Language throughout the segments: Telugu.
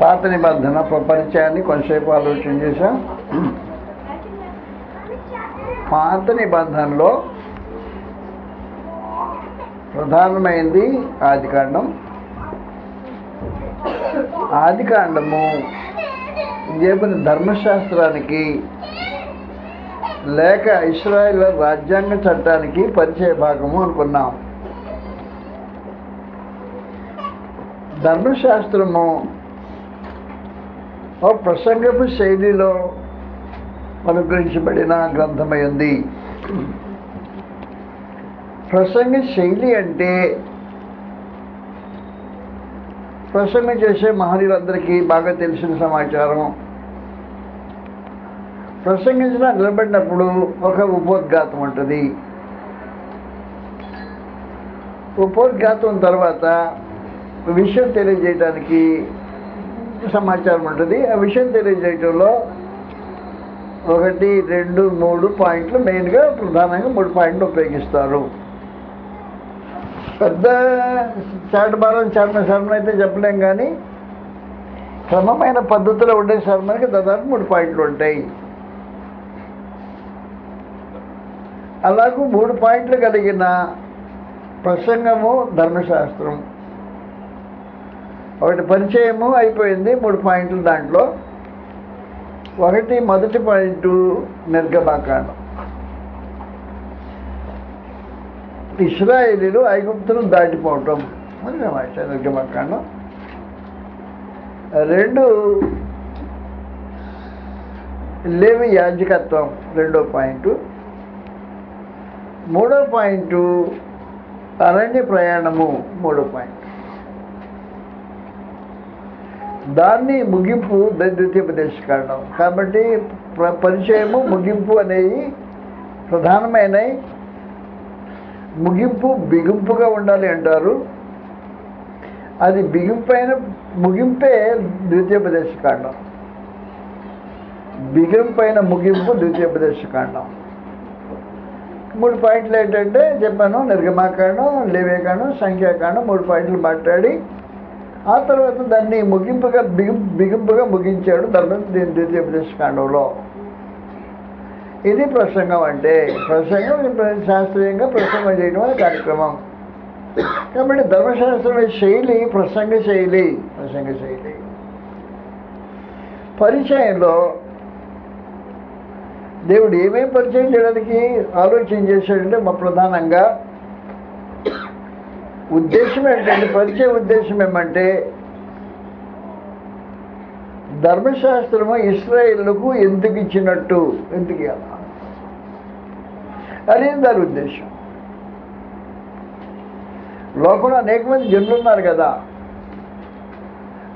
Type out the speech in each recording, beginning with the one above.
పాత నిబంధన పరిచయాన్ని కొంతసేపు ఆలోచన చేశాం. పాత నిబంధనలో ప్రధానమైంది ఆదికాండం. ఆదికాండము దేవుని ధర్మశాస్త్రానికి లేక ఇస్రాయేల్ రాజ్యాంగ చట్టానికి పరిచయ భాగము అనుకున్నాం. ధర్మశాస్త్రము ప్రసంగపు శైలిలో అనుగ్రహించబడిన గ్రంథమైంది. ప్రసంగ శైలి అంటే ప్రసంగం చేసే మహనీయులందరికీ బాగా తెలిసిన సమాచారం. ప్రసంగించిన నిలబడినప్పుడు ఒక ఉపోద్ఘాతం ఉంటుంది. ఉపోద్ఘాతం తర్వాత విషయం తెలియజేయడానికి సమాచారం ఉంటుంది. ఆ విషయం తెలియజేయటంలో ఒకటి రెండు మూడు పాయింట్లు మెయిన్గా ప్రధానంగా మూడు పాయింట్లు ఉపయోగిస్తారు. పెద్ద చాటబారం చాటన శర్మను అయితే చెప్పలేం కానీ క్రమమైన పద్ధతిలో ఉండే శర్మకి దాదాపు మూడు పాయింట్లు ఉంటాయి. అలాగే మూడు పాయింట్లు కలిగిన ప్రసంగము ధర్మశాస్త్రం. ఒకటి పరిచయము అయిపోయింది మూడు పాయింట్లు దాంట్లో. ఒకటి మొదటి పాయింట్ నిర్గమాకాండం. ఇస్రాయేలీలు ఐగుప్తును దాటిపోవటం. అని నిర్గమాకాండం. రెండు లేవి యాజకత్వం రెండో పాయింట్. మూడో పాయింట్ అరణ్య ప్రయాణము మూడో పాయింట్. దాన్ని ముగింపు ద్వితీయోపదేశ కాబట్టి పరిచయము ముగింపు అనేవి ప్రధానమైనవి ముగింపు బిగింపుగా ఉండాలి అంటారు. అది బిగింపైన ముగింపే ద్వితీయోపదేశ కాండం బిగింపైన ముగింపు ద్వితీయోపదేశ కాండం మూడు పాయింట్లు ఏంటంటే చెప్పాను నిర్గమాకాండం లేవేకాండం సంఖ్యాకాండం మూడు పాయింట్లు మాట్లాడి ఆ తర్వాత దాన్ని ముగింపుగా బిగి బిగింపుగా ముగించాడు ధర్మం దీని ఇది ప్రసంగం అంటే ప్రసంగం శాస్త్రీయంగా ప్రసంగం చేయడం అనే కార్యక్రమం. కాబట్టి ధర్మశాస్త్రం శైలి ప్రసంగ శైలి ప్రసంగ శైలి. పరిచయంలో దేవుడు ఏమేమి పరిచయం చేయడానికి ఆలోచన చేశాడంటే మా ప్రధానంగా ఉద్దేశం ఏంటంటే పరిచయ ఉద్దేశం ఏమంటే ధర్మశాస్త్రము ఇస్రాయిల్కు ఎందుకు ఇచ్చినట్టు? ఎందుకు అది దాని ఉద్దేశం? లోకంలో అనేక మంది జనులు ఉన్నారు కదా.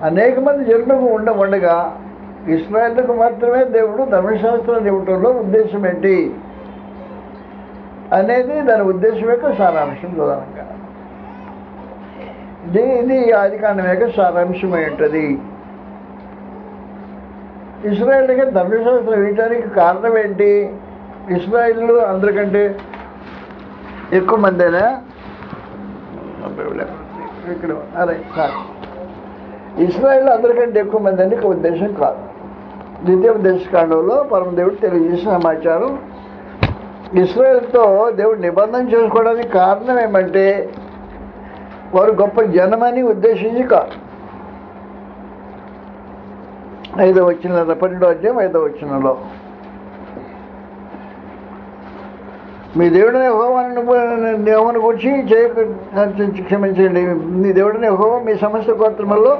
అనేక మంది జనులకు ఉండ ఉండగా ఇస్రాయేళ్ళకు మాత్రమే దేవుడు ధర్మశాస్త్రాన్ని ఇవ్వటంలో ఉద్దేశం ఏంటి? అనేది దాని ఉద్దేశం యొక్క సారాంశం ప్రధానంగా. దీనిది ఇది ఆదికాండం యొక్క సారాంశమై ఉంటుంది ఇస్రాయేల్కి ధర్మశాస్త్రం వేయటానికి కారణం ఏంటి ఇస్రాయేల్ అందరికంటే ఎక్కువ మందేనా? ఇక్కడ అరే కాదు ఇస్రాయిల్ అందరికంటే ఎక్కువ మంది అని ఒక ఉద్దేశం కాదు. ద్వితీయ ఉద్దేశకాండంలో పరమదేవుడు తెలియజేసిన సమాచారం ఇస్రాయల్తో దేవుడు నిబంధన చేసుకోవడానికి కారణం ఏమంటే వారు గొప్ప జనమని ఉద్దేశించి కాదు ఐదో వచ్చిన పన్నెండో అధ్యాయం ఐదో వచ్చినలో మీ దేవుడిని యెహోవాను దేవుని గురించి చేయక క్షమించండి. మీ దేవుడిని యెహోవా మీ సమస్త గోత్రములలో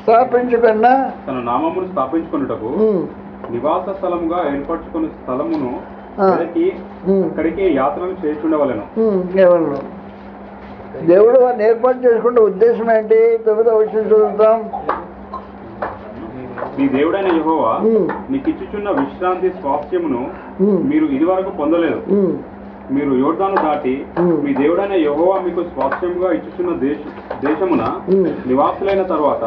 స్థాపించకన్నా తన నామమును స్థాపించుకొనుటకు ఉమ్, నివాస స్థలముగా ఏర్పరచుకున్న స్థలమును అక్కడికి యాత్రలు చేస్తుండవలెను ఎవరు దేవుడు వారిని ఏర్పాటు చేసుకుంటే ఉద్దేశం ఏంటి తొమ్మిదో వచ్చిన చదువుతాం మీ దేవుడైన యెహోవా మీకు ఇచ్చుచున్న విశ్రాంతి స్వాస్థ్యమును మీరు ఇదివరకు పొందలేదు మీరు యోర్దాను దాటి. మీ దేవుడైన యెహోవా మీకు స్వాస్థ్యముగా ఇచ్చుచున్న దేశ దేశమున. నివాసులైన తర్వాత.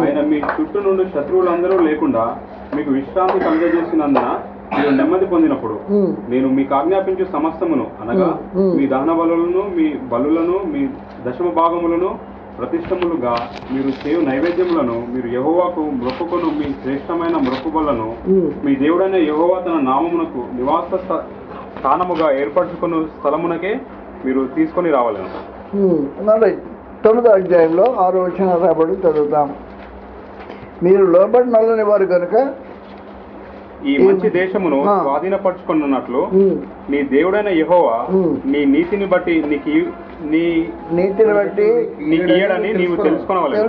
ఆయన మీ చుట్టూ నుండి శత్రువులందరూ లేకుండా మీకు విశ్రాంతి కలుగజేసినందున మీరు నెమ్మది పొందినప్పుడు నేను మీకు ఆజ్ఞాపించు సమస్తమును అనగా. మీ దహన బలులను మీ బలులను మీ దశమ భాగములను ప్రతిష్టములుగా మీరు చేయు నైవేద్యములను మీరు యెహోవాకు మొక్కుకొను మీ శ్రేష్టమైన మొక్కుబలను. మీ దేవుడైన యెహోవా తన నామమునకు నివాస స్థ- స్థానముగా ఏర్పరచుకున్న స్థలమునకే మీరు తీసుకొని రావాలను తొమ్మిదో అధ్యాయంలో ఆరో వచ్చిన రాబడి చదువుతాం మీరు లోబడి నల్లని వారు కనుక ఈ మంచి దేశమును. స్వాధీనపరచుకున్నట్లు నీ దేవుడైన యెహోవా. నీ నీతిని బట్టి నీకు నీ నీతిని బట్టి నీకు ఇయ్యడని నీవు తెలుసుకొనవలెను.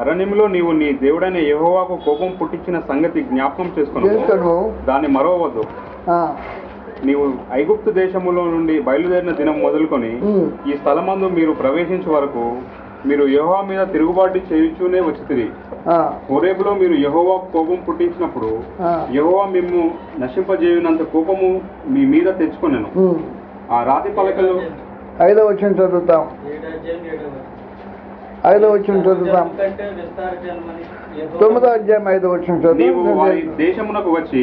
అరణ్యంలో నీవు నీ దేవుడైన యెహోవాకు కోపం పుట్టించిన సంగతి జ్ఞాపకం చేసుకున్నావు దాన్ని మరవవద్దు. నీవు ఐగుప్తు దేశములో నుండి బయలుదేరిన దినం మొదలుకొని ఈ స్థలమందు మీరు ప్రవేశించే వరకు మీరు యెహోవా మీద తిరుగుబాటు చేయుచూనే వచ్చితిరి. హోరేబులో మీరు యెహోవా కోపం పుట్టించినప్పుడు యెహోవా మిమ్ము నశింపజేయునంత కోపము మీ మీద తెచ్చుకొనెను. ఆ రాతి పలకలు ఐదో వచ్చిన చదువుతాం. ఐదో వచ్చిన చదువుతాం. తొమ్మిదో అధ్యాయం ఐదో వచ్చిన చదువు దేశమునకు వచ్చి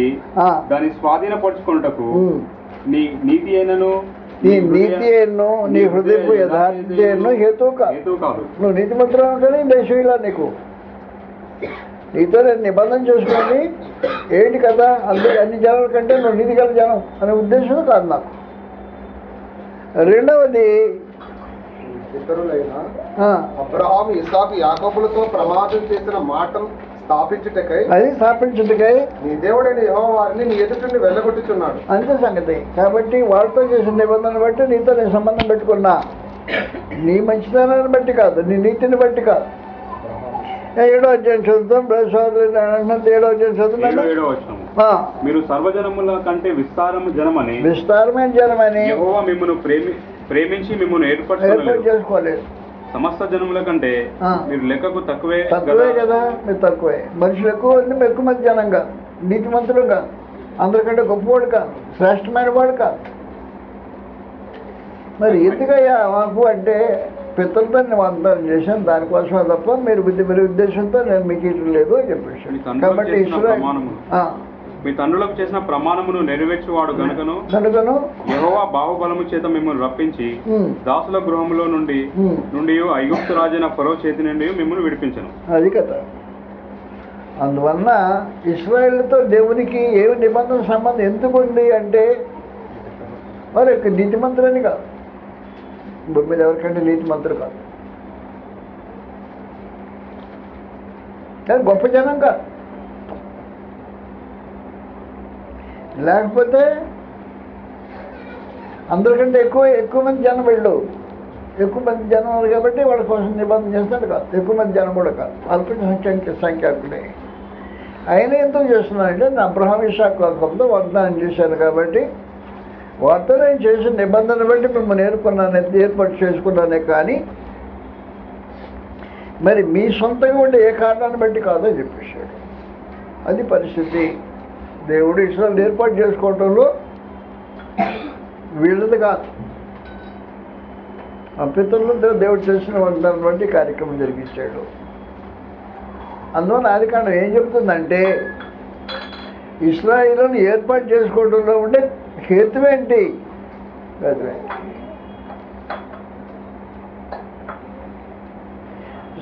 స్వాధీనపరచుకొనుటకు ఉమ్. నీ నీతి అయినను నీ నీతి ఎన్నో నీ హృదయపు యథార్థ ఎన్నో హేతు కాదు నువ్వు నీతిమంతులు ఉంటేనే ఈ దేశం ఇలా నీకు. నీతో నేను నిబంధన చేసుకోండి ఏంటి కదా అందుకే అన్ని జనాల కంటే నువ్వు నీతి గల జనం అనే ఉద్దేశం కాదు నాకు. రెండవది ఇతరులైన ఆ, అబ్రహాము ఇసాకు యాకోబులతో ప్రమాదం చేసిన మాటను స్థాపించుటకై అది స్థాపించుటకై నీ దేవుడైన యెహోవా వారిని నీ ఎదుటి నుండి వెళ్ళగొట్టుచున్నాడు. అంతే సంగతి. కాబట్టి వాళ్ళతో చేసిన నిబంధన బట్టి నీతో నేను సంబంధం పెట్టుకున్నా. నీ మంచితనాన్ని బట్టి కాదు నీ నీతిని బట్టి కాదు. ఏడో అధ్యాయం చదువుతాం అంటున్నది ఏడో అధ్యాయం ఏడో చదువుతున్నాను మీరు సర్వజనముల కంటే విస్తారము జనమని విస్తారమైన జనమని యెహోవా మిమ్మల్ని ప్రేమి ప్రేమించి మిమ్మల్ని ఏర్పాటు చేసుకోలేదు. సమస్త జనముల కంటే. మీరు లెక్కకు తక్కువే తక్కువే కదా మీరు తక్కువే. మనుషులు ఎక్కువ మంది మేము ఎక్కువ మంది జనం కాదు నీతిమంతులు కాదు అందరికంటే గొప్పవాడు కాదు శ్రేష్టమైన వాడు కాదు మరి ఎందుకయ్యా మాకు అంటే పిత్తలతో నేను వాగ్దానం చేశాను దానికోసమే తప్ప మీరు బుద్ధి మీరు ఉద్దేశంతో నేను మీకు ఇటు లేదు అని చెప్పేసి కాబట్టి ఇస్రాయేల్. ఆ, మీ తండ్రులకు చేసిన ప్రమాణమును నెరవేర్చువాడు గనుకను కనుకను యెహోవా బాహుబలము చేత మిమ్మల్ని రప్పించి దాసుల గృహములో నుండి నుండి ఐగుప్తు రాజైన ఫరో చేతి నుండి మిమ్మల్ని విడిపించను. అది కదా అందువలన ఇస్రాయేల్తో దేవునికి ఏమి నిబంధన సంబంధం ఎందుకు ఉంది అంటే వారు యొక్క నీతిమంతులని కాదు. భూమి మీద ఎవరికంటే నీతిమంతులు కాదు. కానీ గొప్ప జనం కాదు. లేకపోతే అందరికంటే ఎక్కువ ఎక్కువ మంది జనం వెళ్ళు. ఎక్కువ మంది జనం ఉన్నారు కాబట్టి వాళ్ళ కోసం నిబంధన చేస్తాడు కాదు. ఎక్కువ మంది జనం కూడా కాదు. అల్ప సంఖ్య సంఖ్యాకులే ఆయన ఎందుకు చేస్తున్నారంటే నా అబ్రహాం ఇషాక్ వాగ్దానం చేశాను కాబట్టి వారితో నేను చేసిన నిబంధన బట్టి మిమ్మల్ని నేర్పున్నాను ఏర్పాటు చేసుకున్నానే కానీ మరి మీ సొంతంగా ఉండే ఏ కారణాన్ని బట్టి కాదో చెప్పేశాడు. అది పరిస్థితి. దేవుడు ఇస్రాయల్ ఏర్పాటు చేసుకోవటంలో వీళ్ళది కాదు. ఆ పితరులతో దేవుడు చేసిన వంటి కార్యక్రమం జరిగించాడు. అందువల్ల ఆది కాండం ఏం చెప్తుందంటే ఇస్రాయిలను ఏర్పాటు చేసుకోవడంలో ఉండే హేతువేంటి హేతువేంటి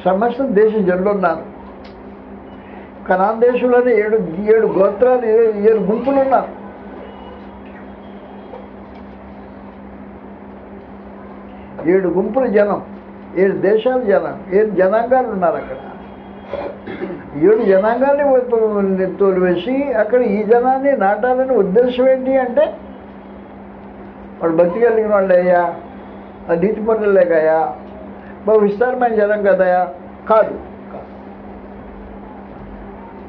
సమస్త దేశ జనులు ఉన్నారు. కనాన్ దేశంలోనే ఏడు ఏడు గోత్రాలు ఏడు గుంపులు ఉన్నారు. ఏడు గుంపుల జనం ఏడు దేశాల జనం ఏడు జనాంగాలు ఉన్నారు అక్కడ. ఏడు జనాంగాల్ని తోలివేసి అక్కడ ఈ జనాన్ని నాటాలని ఉద్దేశం ఏంటి అంటే వాడు భక్తి కలిగిన వాళ్ళు అయ్యా ఆ నీతి పనులేకయ్యా విస్తారమైన జనం కదయా కాదు.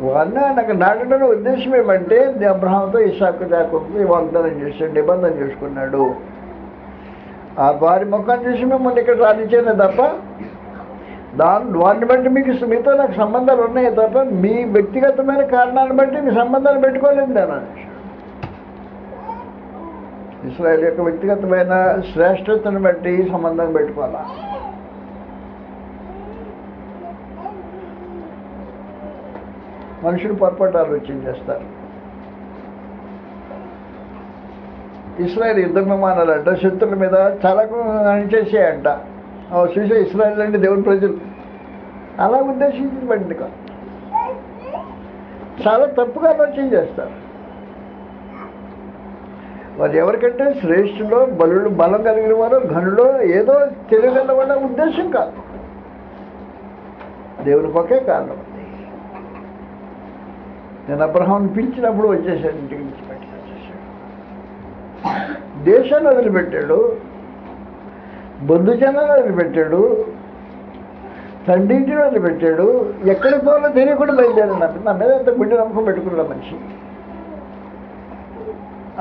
వాడిని నాకు నాటడం ఉద్దేశం ఏమంటే అబ్రహాంతో ఇసాకు జాకోబుతో వాగ్దానం చేశాడు నిబంధన చేసుకున్నాడు. ఆ వారి ముఖం చూసి మిమ్మల్ని ఇక్కడ రానిచ్చానే తప్ప దాని వాటిని బట్టి మీకు మీతో నాకు సంబంధాలు ఉన్నాయి తప్ప మీ వ్యక్తిగతమైన కారణాలను బట్టి మీ సంబంధాలు పెట్టుకోలేదు నేను ఇస్రాయల్ యొక్క వ్యక్తిగతమైన శ్రేష్టతను బట్టి సంబంధం పెట్టుకోవాలా? మనుషులు పొరపాటు ఆలోచన చేస్తారు. ఇస్రాయల్ యుద్ధ విమానాలు అంట శత్రుల మీద చాలా చేసేయంట చూసే ఇస్రాయల్ అంటే దేవుని ప్రజలు. అలా ఉద్దేశించబడింది కాదు. చాలా తప్పుగా ఆలోచన చేస్తారు. వారు ఎవరికంటే శ్రేష్ఠులో బలుడు బలం కలిగిన వారు ఘనులో ఏదో తెలియగలవాళ్ళ ఉద్దేశం కాదు. దేవుని పక్కే కారణం. నేను అబ్రహాం పిలిచినప్పుడు వచ్చేసాడు ఇంటికి నుంచి బయటకు వచ్చేసాడు. దేశాన్ని వదిలిపెట్టాడు బంధుజనాన్ని వదిలిపెట్టాడు తండ్రింటిని వదిలిపెట్టాడు ఎక్కడికి పోవాలో తెలియకుండా బయలుదేరాడు. నా నా మీద ఎంత గుండె నమ్మకం పెట్టుకున్నా మనిషి.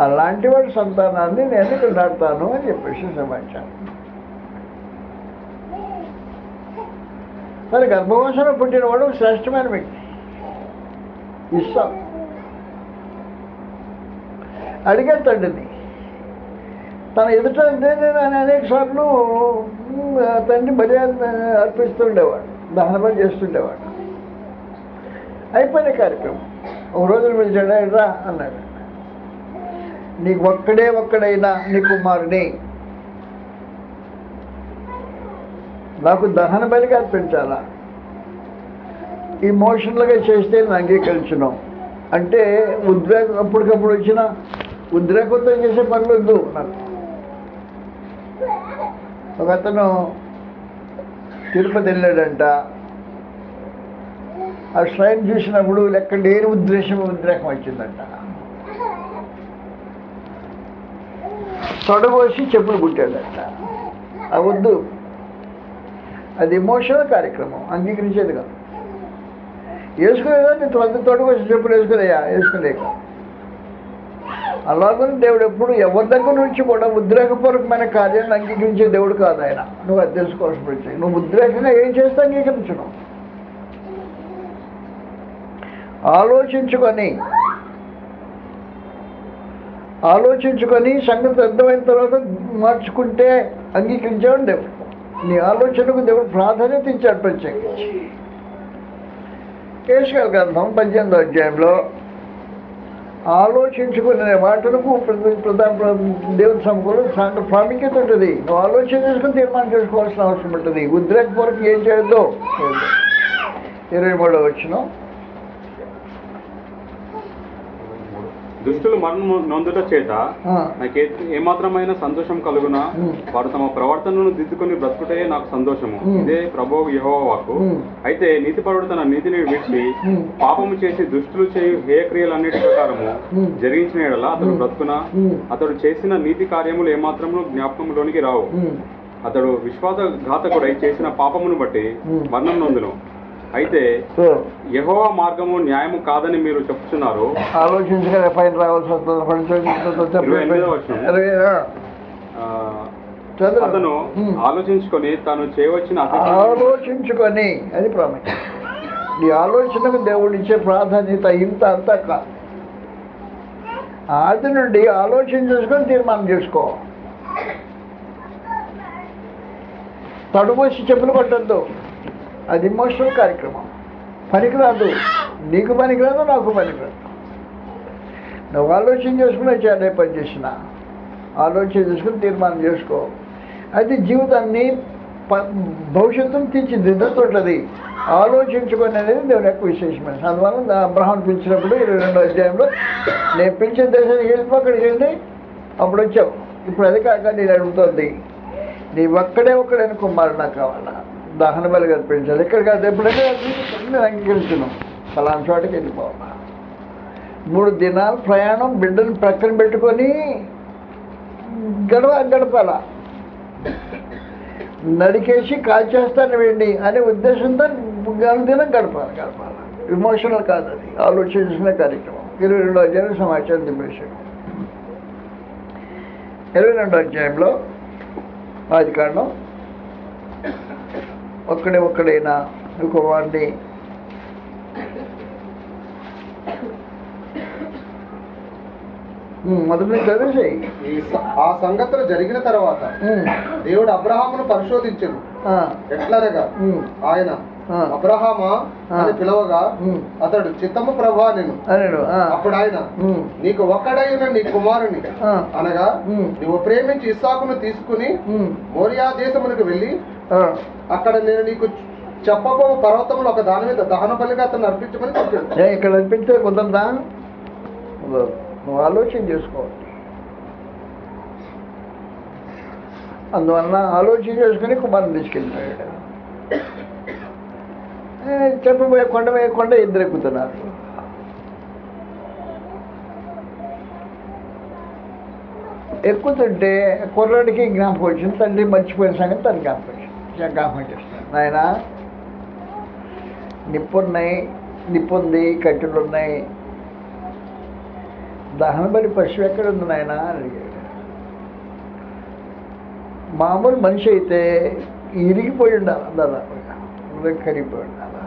అలాంటి వాడి సంతానాన్ని నేను ఇక్కడ నాటుతాను అని చెప్పేసి సమాచారం. మరి గర్భవంశంలో పుట్టినవాడు శ్రేష్టమైన వ్యక్తి. ఇష్టం. అడిగే తండ్రిని తన ఎదుట నేను అనేక సార్లు తండ్రి మర్యాద అర్పిస్తుండేవాడు దహనమని చేస్తుండేవాడు. అయిపోయిన కార్యక్రమం. ఒక రోజు పిలిచాడు రా అన్నాడు. నీకు ఒక్కడే ఒక్కడైనా నీ కుమారుని నాకు దహన బలిగా అర్పించాలా? ఇమోషనల్గా చేస్తే నేను అంగీకరించినాం. అంటే ఉద్రేకం అప్పటికప్పుడు వచ్చిన ఉద్రేకంతో చేసే పనులు వద్దు నాకు ఒక అతను తిరుపతి వెళ్ళాడంట. ఆ శ్రైన్ చూసినప్పుడు లెక్క లేని ఉద్దేశం ఉద్రేకం వచ్చిందంట. తొడబోసి చెప్పులు కుట్టాడంట ఆ వద్దు. అది ఎమోషనల్ కార్యక్రమం అంగీకరించేది కాదు. వేసుకునేదా? నేను వంద తోటకొచ్చి చెప్పులు వేసుకునేయా? వేసుకునేక అలాగని దేవుడు ఎప్పుడు ఎవరి దగ్గర నుంచి కూడా ఉద్రేకపూర్వకమైన కార్యాన్ని అంగీకరించే దేవుడు కాదు ఆయన. నువ్వు అది తెలుసుకోవాల్సిన వచ్చాయి నువ్వు ఉద్రేకంగా ఏం చేస్తే అంగీకరించను. ఆలోచించుకొని ఆలోచించుకొని సంగతి అర్థమైన తర్వాత మార్చుకుంటే అంగీకరించాడు దేవుడు. నీ ఆలోచనకు దేవుడు ప్రాధాన్యత ఇచ్చాడు ప్రత్యేకించి. కేశకాల గ్రంథం పద్దెనిమిదో అధ్యాయంలో ఆలోచించుకునే మాటలకు దేవుని సమకూలం చాలా ప్రాముఖ్యత ఉంటుంది. నువ్వు ఆలోచన చేసుకుని తీర్మానం చేసుకోవాల్సిన అవసరం ఉంటుంది. ఉద్రేకపూర్వకం ఏం చేయొద్దు. ఇరవై మూడో వచ్చిన దుష్టులు మరణము నొందుట చేత నాకు ఏమాత్రమైన సంతోషం కలుగునా. వారు తమ ప్రవర్తనను దిద్దుకొని బ్రతుకుటే నాకు సంతోషము. ఇదే ప్రభువు యెహోవా వాక్కు ఉమ్. అయితే నీతిపరుడు తన నీతిని విడిచి. పాపము చేసి దుష్టులు చేయు హేయక్రియలన్నిటి ప్రకారము. జరిగించిన ఎడల అతడు. బ్రతుకున. అతడు చేసిన నీతి కార్యములు ఏమాత్రము జ్ఞాపకంలోనికి రావు అతడు విశ్వాస ఘాతకుడై చేసిన పాపమును బట్టి. మరణం నొందును అయితే సో యెహోవా మార్గము న్యాయము కాదని మీరు చెప్తున్నారు ఆలోచించగా పైన రావాల్సి వస్తుంది. అతను. ఆలోచించుకొని తాను చేయవచ్చిన ఆలోచించుకొని అది ప్రాముఖ్యం నీ ఆలోచనకు దేవుడు ఇచ్చే ప్రాధాన్యత ఇంత అంతా కాదు ఆది నుండి ఆలోచన చేసుకొని తీర్మానం చేసుకో. తడుమోసి చెప్పులు కొట్టద్దు. అది ఇమోషనల్ కార్యక్రమం. పనికిరాదు. నీకు పనికిరాదు నాకు పనికిరాదు. నువ్వు ఆలోచన చేసుకునే చేయాలి పని చేసిన. ఆలోచన చేసుకుని తీర్మానం చేసుకో. అది జీవితాన్ని ప- భవిష్యత్తును తీర్చిదిద్దుతుంటుంది ఆలోచించుకొని అనేది దేవుని యొక్క విశేషమైన అందువల్ల అబ్రహాం పిలిచినప్పుడు ఇరవై రెండో అధ్యాయంలో నేను పిలిచిన దేశానికి వెళ్ళిపో అక్కడికి వెళ్ళి అప్పుడు వచ్చావు. ఇప్పుడు అది కాక నేను అడుగుతుంది. నీ ఒక్కడే ఒక్కడైన కుమారుడు నాకు కావాలా? దహన బలి ఇక్కడ కాదు ఎప్పుడైతే నేను అంగీకరించను ఫలానా చోటకి వెళ్ళిపోవాలి. మూడు దినాలు ప్రయాణం బిడ్డను ప్రక్కన పెట్టుకొని గడవ గడపాల. నరికేసి కాల్చేస్తాను వెండి అనే ఉద్దేశంతో దినం గడపాలి గడపాలి. విమోషనల్ కాదు అది. ఆలోచించిన కార్యక్రమం. ఇరవై రెండో అధ్యాయం సమాచారం దింపేశాడు. ఇరవై రెండో అధ్యాయంలో ఆది కారణం ఒక్కడే ఒక్కడైనా కుమారుని ఉమ్, మొదటి చదివేసేయి. ఆ సంగతులు జరిగిన తర్వాత దేవుడు అబ్రహామును పరిశోధించను. ఆ, ఎట్లనగా? ఆయన. అబ్రహామా అని. పిలవగా. అతడు చిత్తము ప్రభా నేను. అప్పుడు ఆయన. నీకు ఒక్కడైన నీ కుమారుని. అనగా. నువ్వు ప్రేమించి ఇస్సాకును తీసుకుని. మోరియా దేశమునకు వెళ్ళి. అక్కడ నేను నీకు చెప్పబో పర్వతంలో ఒక దాని మీద దహన బలిగా అతను అర్పించమని చెప్పాడు ఇక్కడ కుదరదా కుదరదు. నువ్వు ఆలోచన చేసుకోవాలి అందువలన ఆలోచన చేసుకుని కుమారుని తీసుకెళ్ళిపోయాడు చెప్పబోయే కొండ వేయకుండా ఇద్దరు ఎక్కుతున్నారు ఎక్కుతుంటే కుర్రాడికి జ్ఞాపకం వచ్చింది తండ్రి మర్చిపోయిన సంగతి తను జ్ఞాపకం వచ్చింది. జ్ఞాపకం చేస్తాను నాయన నిప్పున్నాయి నిప్పుంది కట్టెలు ఉన్నాయి దహన బలి పశువు ఎక్కడ ఉంది నాయన అని అడిగాడు. మామూలు మనిషి అయితే ఇరిగిపోయి ఉండాలి దాదాపుగా కరిగిపోయి అలా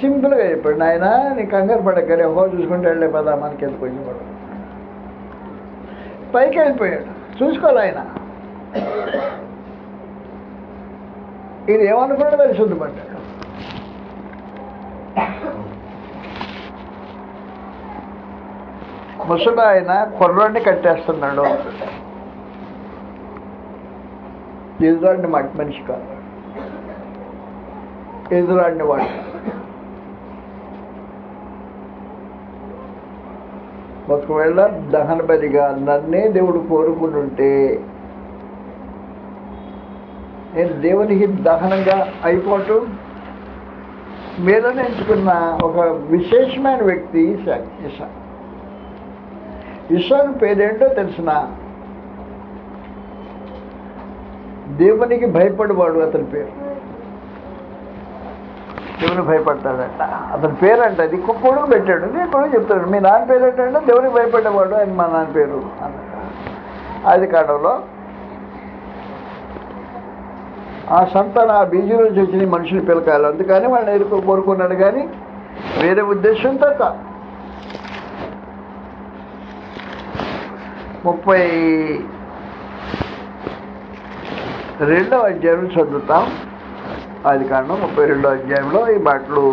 సింపుల్గా చెప్పాడు నాయన నీ కంగారు పడక్కరే హో చూసుకుంటే వెళ్ళే పదా మనకి ఎందుకు కొంచెం కూడా పైకి వెళ్ళిపోయాడు. చూసుకోవాలి ఆయన. ఇది ఏమనుకున్నాడో మరి శుద్ధపడ్డాడు. ముసలి ఆయన కుర్రాన్ని కట్టేస్తున్నాడు. ఇదిగోండి మట్టి మనిషి కాదు. ఎదురాడిని వాడు ఒకవేళ దహన బలిగా నన్నే దేవుడు కోరుకుంటుంటే నేను దేవునికి దహనంగా అయిపోవటం మీదని ఎంచుకున్న ఒక విశేషమైన వ్యక్తి ఇసాక్ ఇసా ఇసాకు పేరేంటో తెలిసిన దేవునికి భయపడేవాడు అతని పేరు. దేవునికి భయపడతాడంట అతని పేరు అది కొడుకు పెట్టాడు. నేను కూడా చెప్తాడు మీ నాన్న పేరు ఏంటంటే దేవునికి భయపడేవాడు అని మా నాన్న పేరు అన్నాడు ఆది కాలంలో ఆ సంతాన ఆ బీజు నుంచి వచ్చిన మనుషులు పిలకాలి. అందుకని వాళ్ళని ఎదుర్కో కోరుకున్నాడు. కానీ వేరే ఉద్దేశంతో కాదు ముప్పై రెండవ అధ్యాయం చదువుతాం. అది కారణం ముప్పై రెండో అధ్యాయంలో ఈ మాటలు.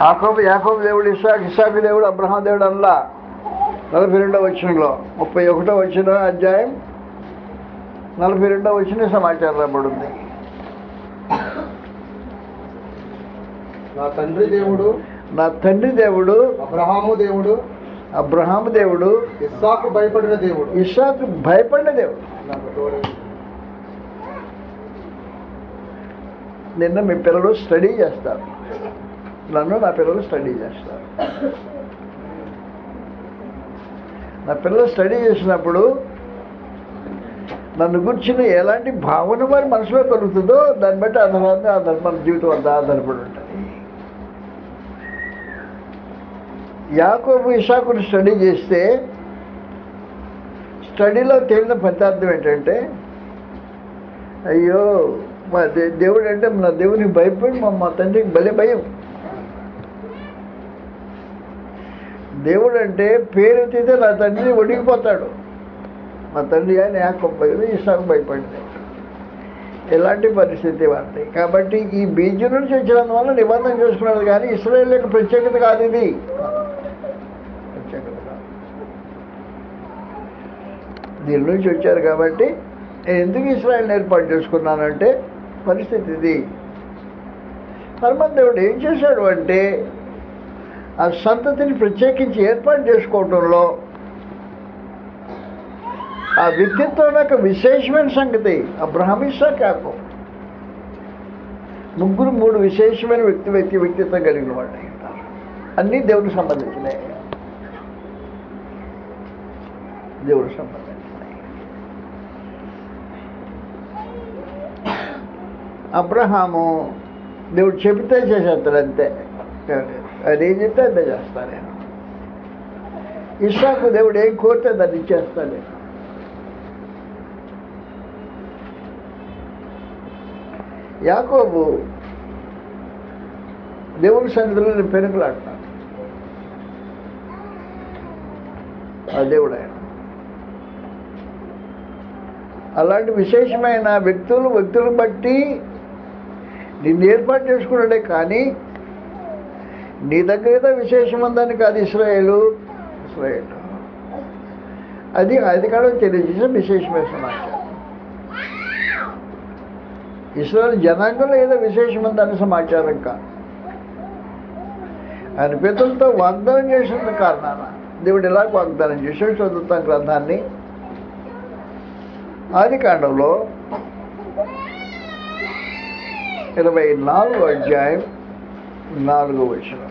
యాకోబు యాకోబు దేవుడు ఇసాక్ ఇసాకు దేవుడు అబ్రహాం దేవుడు అల్లా నలభై రెండో వచ్చినలో ముప్పై ఒకటో వచ్చిన అధ్యాయం నలభై రెండో వచ్చిన సమాచారం రాబడింది నా తండ్రి దేవుడు నా తండ్రి దేవుడు అబ్రహాము దేవుడు అబ్రహాము దేవుడు ఇస్సాకు భయపడిన దేవుడు. ఇసాకు భయపడిన దేవుడు. నిన్న మీ పిల్లలు స్టడీ చేస్తారు. నన్ను నా పిల్లలు స్టడీ చేస్తారు. నా పిల్లలు స్టడీ చేసినప్పుడు నన్ను గుర్చిన ఎలాంటి భావన వారి మనసులో కలుగుతుందో దాన్ని బట్టి ఆధారంగా ఆధార మన జీవితం అంతా ఆధారపడి ఉంటుంది. యాకోబు ఇషాకును స్టడీ చేస్తే స్టడీలో తేలిన పదార్థం ఏంటంటే అయ్యో మా దే దేవుడు అంటే నా దేవునికి భయపడి మా మా తండ్రికి భలే భయం. దేవుడు అంటే పేరు తీతే నా తండ్రి ఒడిగిపోతాడు. మా తండ్రి ఆయన యాకోబు భయం ఇషాకు భయపడింది. ఎలాంటి పరిస్థితి వాడతాయి కాబట్టి ఈ బీజం నుంచి వచ్చినందువల్ల నిబంధన చేసుకున్నది కానీ ఇస్రాయేల్ యొక్క ప్రత్యేకత కాదు ఇది ప్రత్యేకత కాదు దీని నుంచి వచ్చారు కాబట్టి నేను ఎందుకు ఇస్రాయల్ ఏర్పాటు చేసుకున్నానంటే పరిస్థితి ఇది. హనుమంత్ దేవుడు ఏం చేశాడు అంటే ఆ సంతతిని ప్రత్యేకించి ఏర్పాటు చేసుకోవటంలో ఆ వ్యక్తిత్వం యొక్క విశేషమైన సంగతి అబ్రహమిసా కాకు ముగ్గురు మూడు విశేషమైన వ్యక్తి వ్యక్తి వ్యక్తిత్వం కలిగిన వాళ్ళు ఉంటారు. అన్నీ దేవుడికి సంబంధించినవి. దేవుడికి సంబంధించిన అబ్రహాము దేవుడు చెబితే చేసేస్తారు అంతే అది ఏం చెప్తే అంతే చేస్తాను నేను దేవుడు ఏం కోరితే దాన్ని ఇచ్చేస్తాను నేను యాకోబు దేవుని సన్నిధిలో నేను పెనుకులాడుతాను ఆ దేవుడు ఆయన. అలాంటి విశేషమైన వ్యక్తులు వ్యక్తులు బట్టి నిన్ను ఏర్పాటు చేసుకున్నాడే కానీ నీ దగ్గర ఏదో విశేషం ఉందని కాదు ఇస్రాయేలు. ఇస్రాయేల్. అది అది కాదు తెలియజేసిన విశేషమైన సమాచారం. ఇస్రాయల్ జనాంగంలో ఏదో విశేషం ఉందని సమాచారం కాదు. ఆయన పితలతో వాగ్దానం చేసిన కారణాన దేవుడు ఎలా వాగ్దానం చేశాడు చదువుతాం గ్రంథాన్ని? ఆది కాండంలో ఇరవై నాలుగో అధ్యాయం నాలుగో వచనం.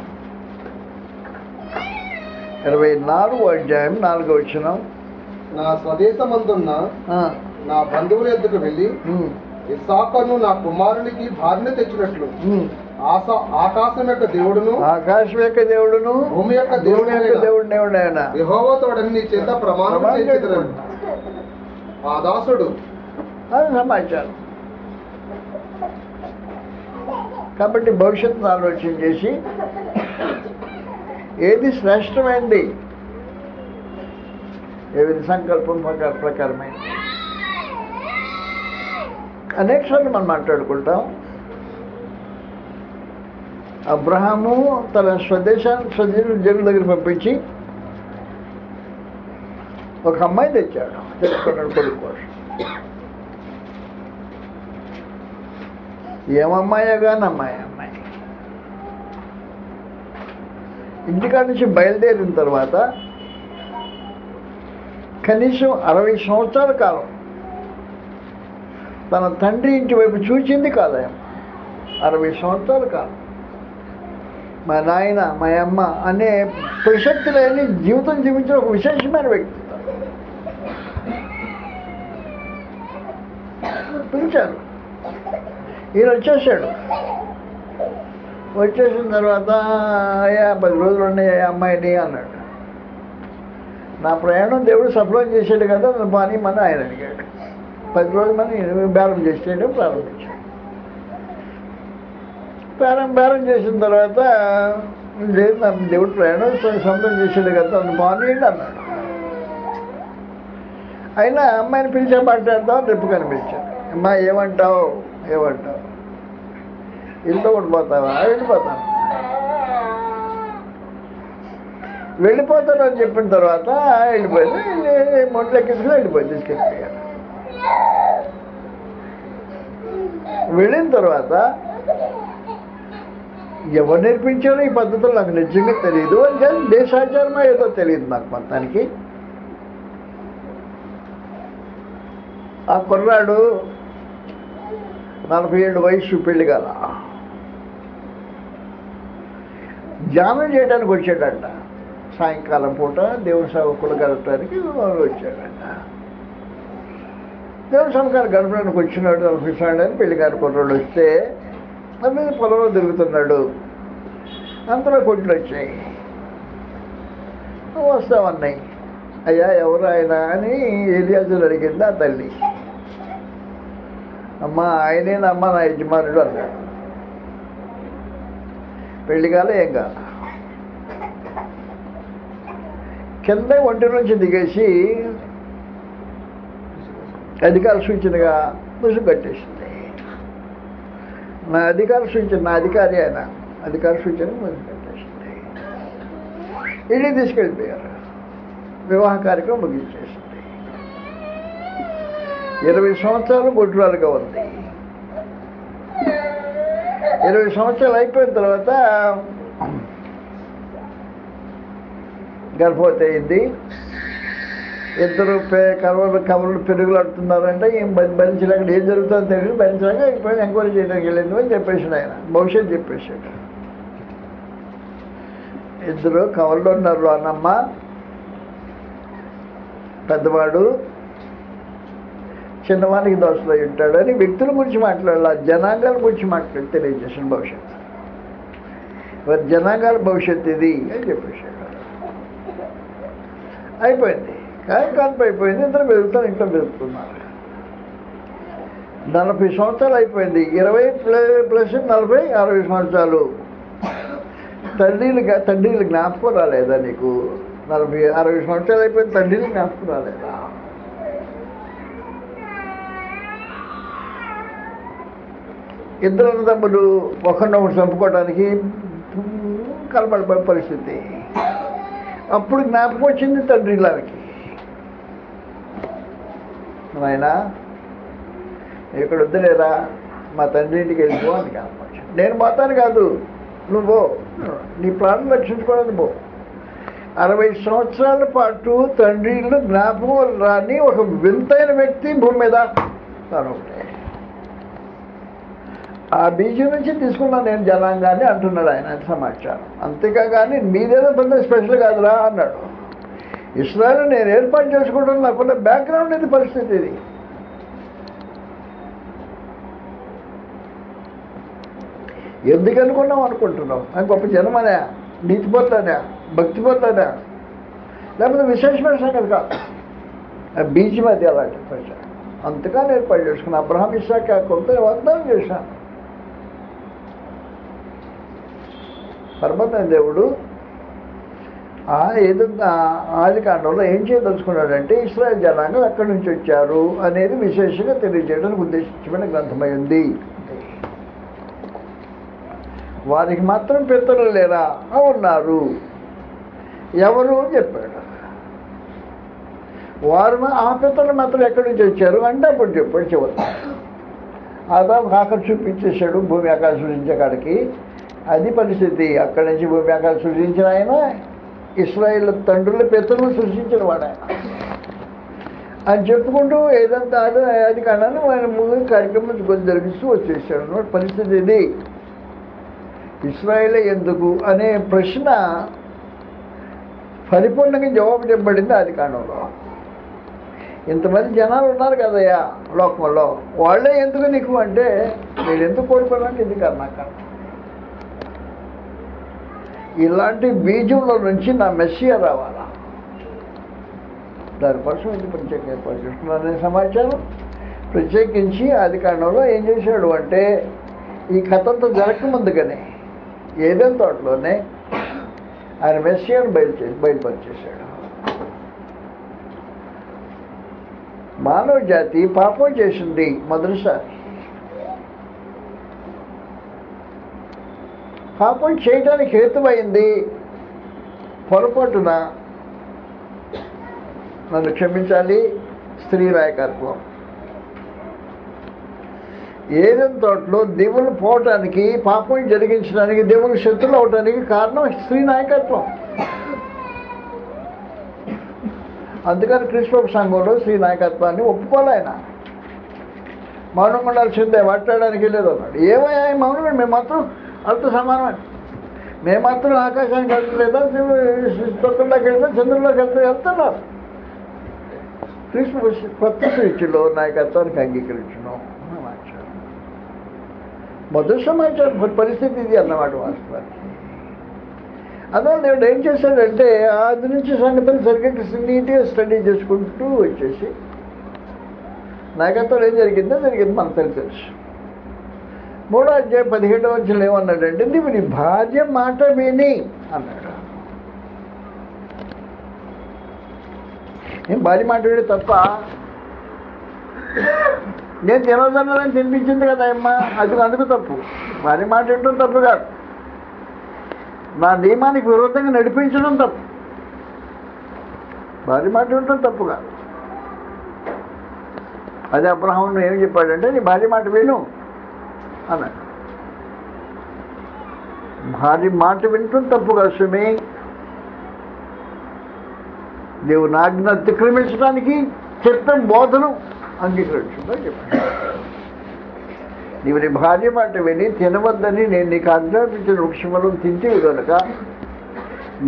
ఇరవై నాలుగో అధ్యాయం నాలుగో వచనం. నా స్వదేశమందున్న నా బంధువుల ఎద్దుకు వెళ్ళి ఉమ్, ఇస్సాకును నా కుమారునికి భార్యను తెచ్చినట్లు. ఆకాశం యొక్క దేవుడును ఆకాశం యొక్క దేవుడును భూమి యొక్క యొక్క దేవుడు దేవుడు దేవుడు ఆయన యహోవతోడని నీ చేత ప్రమాణం ఆ దాసుడు అది సమాచారం. కాబట్టి భవిష్యత్తును ఆలోచన చేసి ఏది శ్రేష్టమైంది? ఏది సంకల్పం ప్రకారమైంది? అనేకసార్లు మనం మాట్లాడుకుంటాం. అబ్రహాము తన స్వదేశానికి స్వదేశం జనుల దగ్గర పంపించి ఒక అమ్మాయి తెచ్చాడు. తెచ్చుకున్నాడు కొడుకు కోసం. ఏమమ్మాయో కానీ అమ్మాయి అమ్మాయి ఇంటికాడ నుంచి బయలుదేరిన తర్వాత కనీసం అరవై సంవత్సరాల కాలం తన తండ్రి ఇంటి వైపు చూచింది కాదాయమ్మ అరవై సంవత్సరాల కాలం. మా నాయన మా అమ్మ అనే ప్రసక్తి లేని జీవితం జీవించిన ఒక విశేషమైన వ్యక్తి. పిలిచారు. ఈయన వచ్చేసాడు వచ్చేసిన తర్వాత అయ్యా పది రోజులు ఉన్నాయి అమ్మాయిని అన్నాడు. నా ప్రయాణం దేవుడు సఫలం చేసాడు కదా నన్ను పని మన ఆయన అడిగాడు. పది రోజులు మన బేరం చేసేయడం ప్రారంభించాడు. బేరం బేరం చేసిన తర్వాత లేదు నా దేవుడు ప్రయాణం సొంతం చేసాడు కదా నన్ను బాగుంది అన్నాడు. అయినా అమ్మాయిని పిలిచే మాట్లాడతావు రేపు కనిపించాడు. అమ్మా ఏమంటావు? ఏమంటావు? ఇంట్లో ఉండిపోతావా? వెళ్ళిపోతాను వెళ్ళిపోతాను అని చెప్పిన తర్వాత వెళ్ళిపోయింది మొంట్లెక్కించుకుని వెళ్ళిపోయింది తీసుకెళ్ళిపోయాను వెళ్ళిన తర్వాత ఎవరు నేర్పించారో ఈ పద్ధతులు నాకు నిజంగా తెలియదు అని కానీ దేశాచారమో ఏదో తెలియదు నాకు మొత్తానికి. ఆ కుర్రాడు నలభై ఏడు వయసు పెళ్ళి గల ధ్యానం చేయడానికి వచ్చాడంట. సాయంకాలం పూట దేవుని సేవకులు గడపడానికి వచ్చాడంట దేవుని సమకాలు గడపడానికి వచ్చినాడు నలభై అని పెళ్ళి గారి కుర్రాడు వస్తే మీద పొలంలో తిరుగుతున్నాడు. అంతలో కొట్లు వచ్చాయి. వస్తామన్నాయి అయ్యా ఎవరు ఆయన? అని ఏలియాజులు అడిగింది ఆ తల్లి. అమ్మ ఆయనేనమ్మ నా యజమానుడు అన్నాడు. పెళ్ళి కాల ఏం కాల. కింద ఒంటి నుంచి దిగేసి అధికార సూచనగా ముసుగు కట్టేసింది. నా అధికార సూచన నా అధికారి ఆయన అధికార సూచన ముసుగు కట్టేసింది. ఇల్లు తీసుకెళ్ళిపోయారు. వివాహ కార్యక్రమం ముగించేసింది ఇరవై సంవత్సరాలు గుడ్రాలుగా ఉంది. ఇరవై సంవత్సరాలు అయిపోయిన తర్వాత గర్భవతి అయింది. ఇద్దరు పే- కవలు కవలు పెరుగులాడుతున్నారంటే ఏం భరించలేక ఏం జరుగుతుందో తెలియదు. భరించలేక ఇప్పుడు ఎంక్వైరీ చేయడానికి వెళ్ళింది అని చెప్పేసాడు ఆయన. భవిష్యత్తు చెప్పేశాడు. ఇద్దరు కవర్లో ఉన్నారు అన్నమ్మ. పెద్దవాడు చిన్నవానికి దోషలో ఉంటాడని వ్యక్తుల గురించి మాట్లాడాలి జనాంగాల గురించి మాట్లాడి తెలియజేసిన భవిష్యత్తు. మరి జనాంగాల భవిష్యత్తు ఇది అని చెప్పేశాడు. అయిపోయింది. కార్యకాలం అయిపోయింది. ఇద్దరు పెరుగుతారు ఇంట్లో పెరుగుతున్నారు నలభై సంవత్సరాలు అయిపోయింది. ఇరవై ప్లస్ నలభై అరవై సంవత్సరాలు. తండ్రిలు తండ్రిలు జ్ఞాపకం రాలేదా నీకు? నలభై అరవై సంవత్సరాలు అయిపోయింది తండ్రిలు జ్ఞాపకం రాలేదా? ఇద్దరు అన్నదమ్ములు ఒకరినొకరు చంపుకోవడానికి కలబడిపోయే పరిస్థితి. అప్పుడు జ్ఞాపకం వచ్చింది తండ్రి ఇలాకి ఆయన ఇక్కడ వద్దులేరా? మా తండ్రి ఇంటికి వెళ్ళిపో అని కనపచ్చు నేను పోతాను కాదు నువ్వు నీ ప్రాణం రక్షించుకోవడానికి పో. అరవై సంవత్సరాల పాటు తండ్రిలు జ్ఞాపకం రాని ఒక వింతైన వ్యక్తి భూమి మీద తాను ఒకటే ఆ బీచ్ నుంచి తీసుకున్నాను నేను జనాంగాన్ని అంటున్నాడు ఆయన సమాచారం. అంతేకా కానీ మీదేదో పెద్ద స్పెషల్ కాదురా అన్నాడు. ఇస్రాయల్ నేను ఏర్పాటు చేసుకోవడం నాకున్న బ్యాక్గ్రౌండ్ ఇది పరిస్థితి ఇది? ఎందుకు అనుకున్నాం అనుకుంటున్నాం ఆ గొప్ప జనమనే నీతిపరులనే భక్తిపరులనే లేకపోతే విశేషమైన సంగతి కాదు. ఆ బీచ్ మధ్య అలాంటి ప్రజ అంతగా ఏర్పాటు చేసుకున్నాను అబ్రహాం ఇస్సాక కొంత వాగ్దానం చేశాను. పరమాత్మ దేవుడు ఆ ఏదన్నా ఆది కాండంలో ఏం చేయదలుచుకున్నాడంటే ఇస్రాయల్ జనాంగం ఎక్కడి నుంచి వచ్చారు అనేది విశేషంగా తెలియజేయడానికి ఉద్దేశించిన గ్రంథమై ఉంది. వారికి మాత్రం పితరులు లేరా? ఉన్నారు. ఎవరు అని చెప్పాడు. వారు ఆ పితరులు మాత్రం ఎక్కడి నుంచి వచ్చారు అంటే అప్పుడు చెప్పాడు చివరి ఆదాం కాకర చూపించేశాడు భూమి ఆకాశం నుంచి కాడికి అది పరిస్థితి. అక్కడి నుంచి భూమి అక్కడ సృష్టించిన ఆయన ఇస్రాయిల్ తండ్రుల పితరులు సృష్టించిన వాడు ఆయన. అని చెప్పుకుంటూ ఏదంతా అది అది కన్నా ఆయన ముందు కార్యక్రమం కొంచెం జరిగిస్తూ వచ్చేసాడు. అన్నమాట పరిస్థితి ఇది. ఇస్రాయిలే ఎందుకు అనే ప్రశ్న పరిపూర్ణంగా జవాబు చెప్పబడింది అది కాండంలో. ఇంతమంది జనాలు ఉన్నారు కదయ్యా లోకంలో. వాళ్ళే ఎందుకు నీకు అంటే నేను ఎందుకు కోరుకోవాలంటే ఇది కాదు నాకు ఇలాంటి బీజంలో నుంచి నా మెస్సియా రావాలా? దానికోసం ఇది ప్రత్యేక ఏర్పాటు చేస్తున్నాను. సమాచారం. ప్రత్యేకించి ఆది కాండంలో ఏం చేశాడు అంటే ఈ కథంతా జరగకముందుగానే ఏదైనా తోటలోనే ఆయన మెస్సియాను బయలు బయలుపరిచేశాడు. మానవ జాతి పాపం చేసింది మొదటిసారి పాపం చేయడానికి హేతువైంది. పొరపాటున నన్ను క్షమించాలి స్త్రీ నాయకత్వం. ఏదైనా తోటలో దేవుళ్ళు పోవటానికి పాపం జరిగించడానికి దేవుళ్ళు శత్రులు అవటానికి కారణం స్త్రీ నాయకత్వం. అందుకని కృష్ణ సంఘంలో స్త్రీ నాయకత్వాన్ని ఒప్పుకోలే ఆయన. మౌనం ఉండాల్సిందే మాట్లాడడానికి లేదు అన్నాడు. ఏమయ్యా మౌనం మేము మాత్రం అంత సమానమే. మేము మాత్రం ఆకాశానికి వెళ్తలేదా స్వర్గంలోకి వెళ్తా చంద్రుల్లోకి వెళ్తా వెళ్తున్నారు కృష్ణ కొత్త సృష్టిలో నాయకత్వానికి అంగీకరించడం సమాచారం మొదటి సమాచారం పరిస్థితి ఇది అన్నమాట వాస్తవానికి. అందువల్ల దేవుడు ఏం చేశాడంటే ఆది నుంచి సంగతులు సరిగ్గా నీట్గా స్టడీ చేసుకుంటూ వచ్చేసి నాయకత్వం ఏం జరిగిందో జరిగింది మనకు తెలుసు. మూడో అధ్యాయం పదిహేడో వచ్చిన ఏమన్నాడంటే నీవు నీ భార్య మాట విని అన్నాడు. నేను భార్య మాట విని తప్ప నేను తినవద్దన్నదని తినిపించింది కదా అమ్మ అది అందుకు తప్పు. భార్య మాట వినడం తప్పు కాదు. నా నియమానికి విరోధంగా నడిపించడం తప్పు. భార్య మాట వినడం తప్పు కాదు. అదే అబ్రహం ఏం చెప్పాడంటే నీ భార్య మాట విను. అన్నాడు భార్య మాట వింటం తప్పు కాదు సుమి నీవు నాజ్ఞ అతిక్రమించడానికి చెప్పిన బోధను అంగీకరించుందో చెప్పాడు. నీవు నీ భార్య మాట విని తినవద్దని నేను నీకు ఆజ్ఞాపించిన వృక్షములను తింటివి కనుక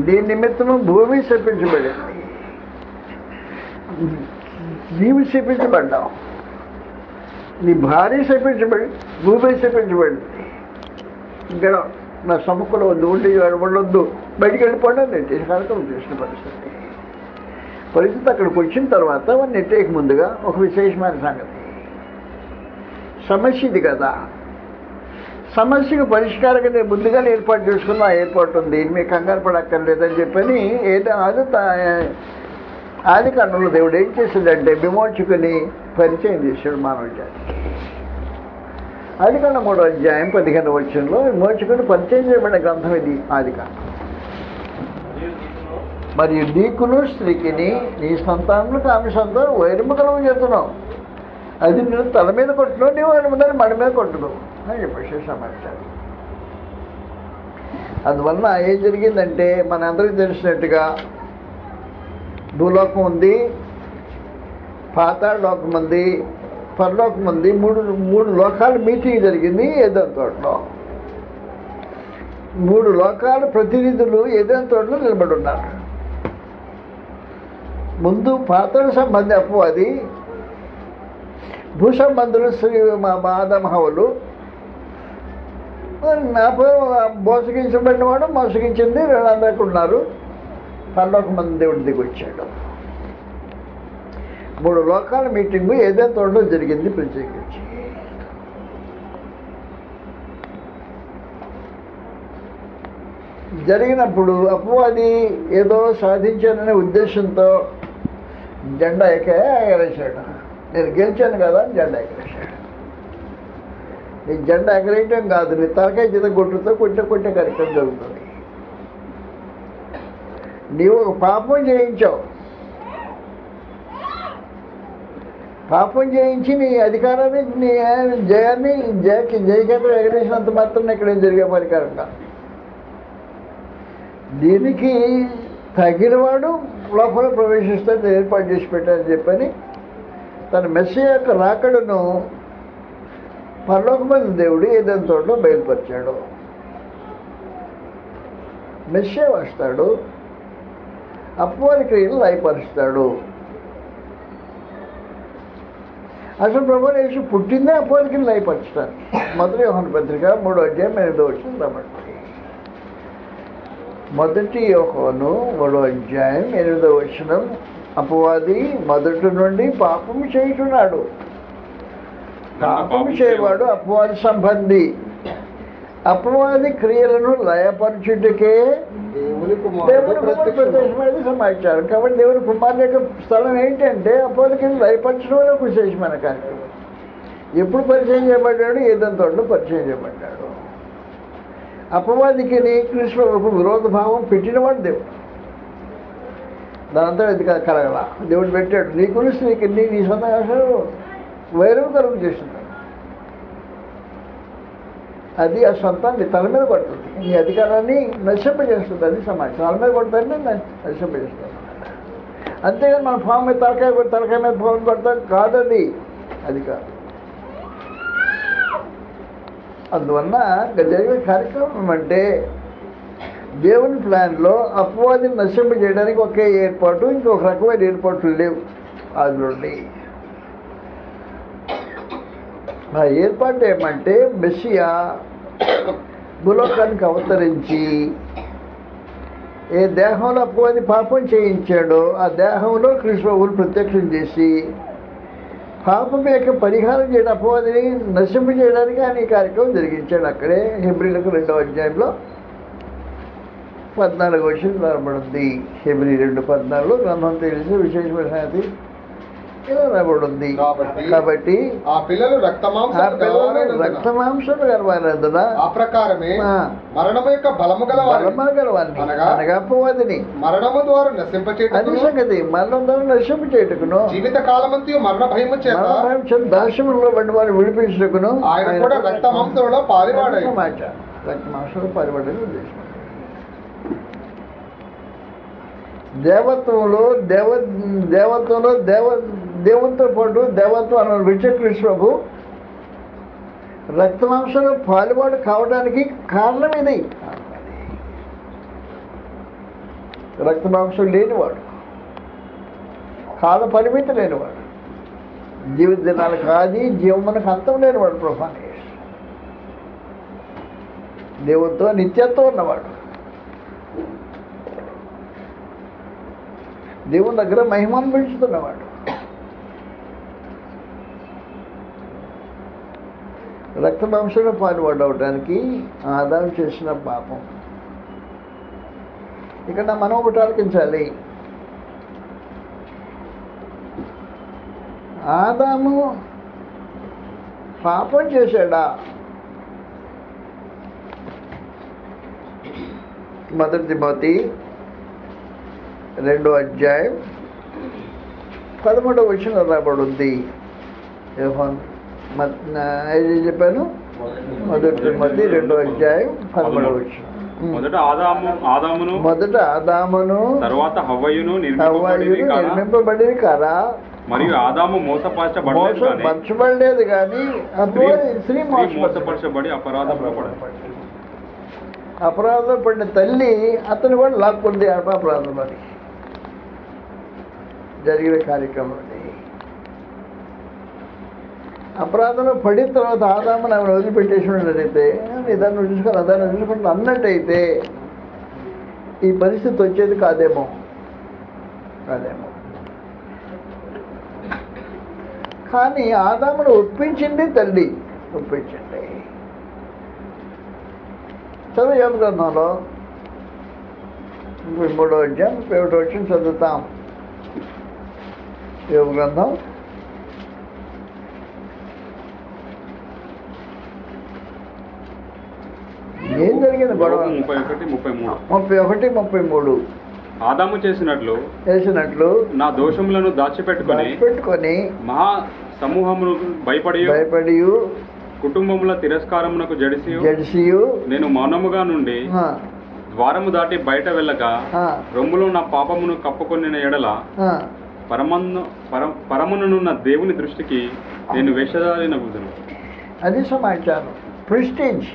దీని నిమిత్తము భూమి శపించబడింది. నీవు శపించబడ్డావు. నీ భార్య శపించబడి భూమి శపించబడింది ఇంకా నా సముఖంలో వద్దు ఉండి ఉండొద్దు. బయటికి వెళ్ళిపోండి నేను చేసిన కార్యక్రమం చేసిన పరిస్థితి. పరిస్థితి అక్కడికి వచ్చిన తర్వాత వాడిని నెట్టేయక ముందుగా ఒక విశేషమైన సంగతి. సమస్య ఇది కదా. సమస్యకు పరిష్కారం నేను ముందుగానే ఏర్పాటు చేసుకున్న ఏర్పాటు ఉంది. మీకు కంగారు పడక్కర్లేదని చెప్పని ఏదో అది ఆది కాండంలో దేవుడు ఏం చేసిందంటే విమోచుకుని పరిచయం చేశాడు మానవ జాతి ఆదికాండ మూడో అధ్యాయం పదిహేను వచ్చంలో విమోచుకుని పరిచయం చేయబడిన గ్రంథం ఇది ఆదికాండం మరియు నీకును స్త్రీకిని నీ సంతానములకు ఆమె సంతానం వైరము చేస్తున్నావు. అది నేను తల మీద కొట్టును నీవు ఆయన ముందర మడి మీద కొట్టును అని చెప్పేసి సమాచారం. అందువలన ఏం జరిగిందంటే మన అందరికీ తెలిసినట్టుగా భూలోకం ఉంది పాతాళ లోకం ఉంది పరలోకం ఉంది మూడు మూడు లోకాల మీటింగ్ జరిగింది ఏదో తోటలో. మూడు లోకాల ప్రతినిధులు ఏదైనా తోటలో నిలబడి ఉన్నారు. ముందు పాతాళ సంబంధి అపవాది భూ సంబంధులు శ్రీ మా మాదమహవులు నాకు మోసగించబడిన వాడు మోసగించింది వీళ్ళందరికీ ఉన్నారు. పరలోక మంది దేవుడి దిగి వచ్చాడు. మూడు లోకాల మీటింగు ఏదో తోటలో జరిగింది ప్రత్యేకించి. జరిగినప్పుడు అపవాది ఏదో సాధించాననే ఉద్దేశంతో జెండా ఎక్కే ఎగరేశాడు. నేను గెలిచాను కదా అని జెండా ఎగరేశాడు. నీ జెండా ఎగరేయటం కాదు నీ తలకాయ చేత గుట్టుతో కొట్టే కొట్టే కార్యక్రమం జరుగుతుంది. నీవు పాపం చేయించావు. పాపం చేయించి నీ అధికారాన్ని నీ జయాన్ని జయకి జయకేంద్ర ఎగరేసినంత మాత్రం ఇక్కడ ఏం జరిగే పరికారం దీనికి తగినవాడు లోపల ప్రవేశిస్తాడు ఏర్పాటు చేసి పెట్టారని చెప్పని తన మెస్సీ యొక్క రాకడను పరలోకమైన దేవుడు ఏదైనా తోటలో బయలుపరిచాడు. మెస్సే వస్తాడు. అపవాది క్రియలు లయపరుస్తాడు. అసలు ప్రభు యేసు పుట్టిందే అపవాదికి లయపరుస్తాడు. మొదటి యోహన పత్రిక మూడో అధ్యాయం ఎనిమిదో వచ్చింది కాబట్టి మొదటి యోహోను మూడో అధ్యాయం ఎనిమిదో వచనం అపవాది మొదటి నుండి పాపము చేయుచున్నాడు. పాపము చేయవాడు అపవాది సంబంధి. అపవాది క్రియలను లయపరచుటకే దేవుని కుమారుడు సమాచారం. కాబట్టి దేవుని కుమారుడు యొక్క స్థలం ఏంటంటే అపవాదికి లయపరచడం అనే ఒక విశేషమైన కార్యక్రమం. ఎప్పుడు పరిచయం చేయబడ్డాడు? ఏదంత పరిచయం చేయబడ్డాడు. అపవాదికి కృష్ణకు విరోధ భావం పెట్టినవాడు దేవుడు. దానంతా ఇది కలగల. దేవుడు పెట్టాడు నీ గురించి నీకు నీ నీ సొంత వైరం కలుగు చేస్తున్నాడు అది ఆ సొంతాన్ని తల మీద కొడుతుంది నీ అధికారాన్ని నశింపజేస్తుంది అది సమాజం. తల మీద కొడుతుంటే నశింపజేస్తుంది. అంతేగాని మన ఫామ్ మీద తలకాయ తలకాయ మీద ఫామ్ కొడతాం కాదది అది కాదు. అందువలన జరిగే కార్యక్రమం అంటే దేవుని ప్లాన్లో అపవాదిని నశింపజేయడానికి ఒకే ఏర్పాటు ఇంకొక రకమైన ఏర్పాట్లు లేవు. అందులోని ఆ ఏర్పాటు ఏమంటే మెస్సియా భూలోకానికి అవతరించి ఏ దేహంలో అపవాది పాపం చేయించాడో ఆ దేహంలో కృష్ణబాబులు ప్రత్యక్షం చేసి పాపం యొక్క పరిహారం చేయడం అపవాదిని నశింప చేయడానికి ఆయన ఈ కార్యక్రమం జరిగించాడు. అక్కడే హెబ్రిలకు రెండవ అధ్యాయంలో పద్నాలుగు వచ్చిన ప్రారంభమైంది హెబ్రి రెండు పద్నాలుగు గ్రంథం తెలిసి విశేషమైన రాబడింది కాబట్టి కాబట్టి ఆ పిల్లలు రక్తమాంసాలు రక్తమాంసాలు గలవారందున ఆ ప్రకారమే ఆ, మరణము యొక్క బలము గలవారు అనగా? అపవాదిని మరణము ద్వారా అది నశింపచేటకును సంగతి మరణం ద్వారా నశింపు చేయటకును జీవిత కాలమంతయు మరణ భయము చేత దాస్యములో విడిపించటకును. ఆయన కూడా రక్త మాంసంలో పాలివాడాయి సమాచారం రక్త మాంసంలో పాల్పడని ఉద్దేశం. దేవత్వంలో దేవ దేవత్వంలో దేవ దేవునితో పాటు దేవత్వం అన్న విజయకృష్ణ ప్రభు రక్తమాంసంలో పాలుబాటు కావడానికి కారణం ఇది రక్తమాంసం లేనివాడు కాల పరిమితి లేనివాడు జీవిత దినాలకు ఆది జీవమునకు అంతం లేనివాడు ప్రభాని దేవునితో నిత్యత్వం ఉన్నవాడు. దేవుని దగ్గర మహిమను పెంచుతున్నవాడు. రక్తమాంసంగా పాలువాడు అవడానికి ఆదాయం చేసిన పాపం. ఇక్కడ మనం ఒకటి ఆలకించాలి. ఆదాము పాపం చేశాడా? మొదటి తిమోతి రెండో అధ్యాయం పదమూడవ వచ్చిన రాబడింది ఏది చెప్పాను? మొదటి తిమోతి రెండో అధ్యాయం పదమూడవ వచ్చిన మొదట ఆదాము ఆదామును మొదట ఆదామును తర్వాత హవ్వయును హవ్వాయును నిర్మింపబడింది కదా? మరియు ఆదాము మోసపరచబడలేదు మోసం కానీ స్త్రీ మోసపరచబడి అపరాధంలో పడదు అపరాధం పడిన తల్లి అతను కూడా లాక్కుంది అపరాధంలోని జరిగిన కార్యక్రమం అది. అపరాధంలో పడిన తర్వాత ఆదామని ఆమెను వదిలిపెట్టేసి ఉన్నట్టయితే ఇదాన్ని వదిలించుకొని అదాన్ని వదిలిపెట్టిన అన్నట్టయితే ఈ పరిస్థితి వచ్చేది కాదేమో. కాదేమో. కానీ ఆదామును ఒప్పించింది తల్లి. ఒప్పించండి చదువు యోగ గ్రంథంలో మూడో అధ్యాయం ఏమిటో వచ్చి చదువుతాం. యోగ గ్రంథం? ఏం జరిగింది గొడవ? ముప్పై ఒకటి ముప్పై మూడు. ముప్పై ఒకటి ముప్పై మూడు. ఆదాము చేసినట్లు వేసినట్లు నా దోషములను దాచిపెట్టుకొని పెట్టుకొని మహా సమూహమును భయపడి భయపడి కుటుంబముల తిరస్కారమునకు జడిసి జడ్సియు. నేను మౌనముగా నుండి ద్వారము దాటి బయట వెళ్ళక రొమ్ములో నా పాపమును కప్పుకొనిన ఎడల. పరమన్ను పర పరముననున్న దేవుని దృష్టికి నేను వేషధారినగుదును. అది సమాచారం. ప్రెస్టేజ్.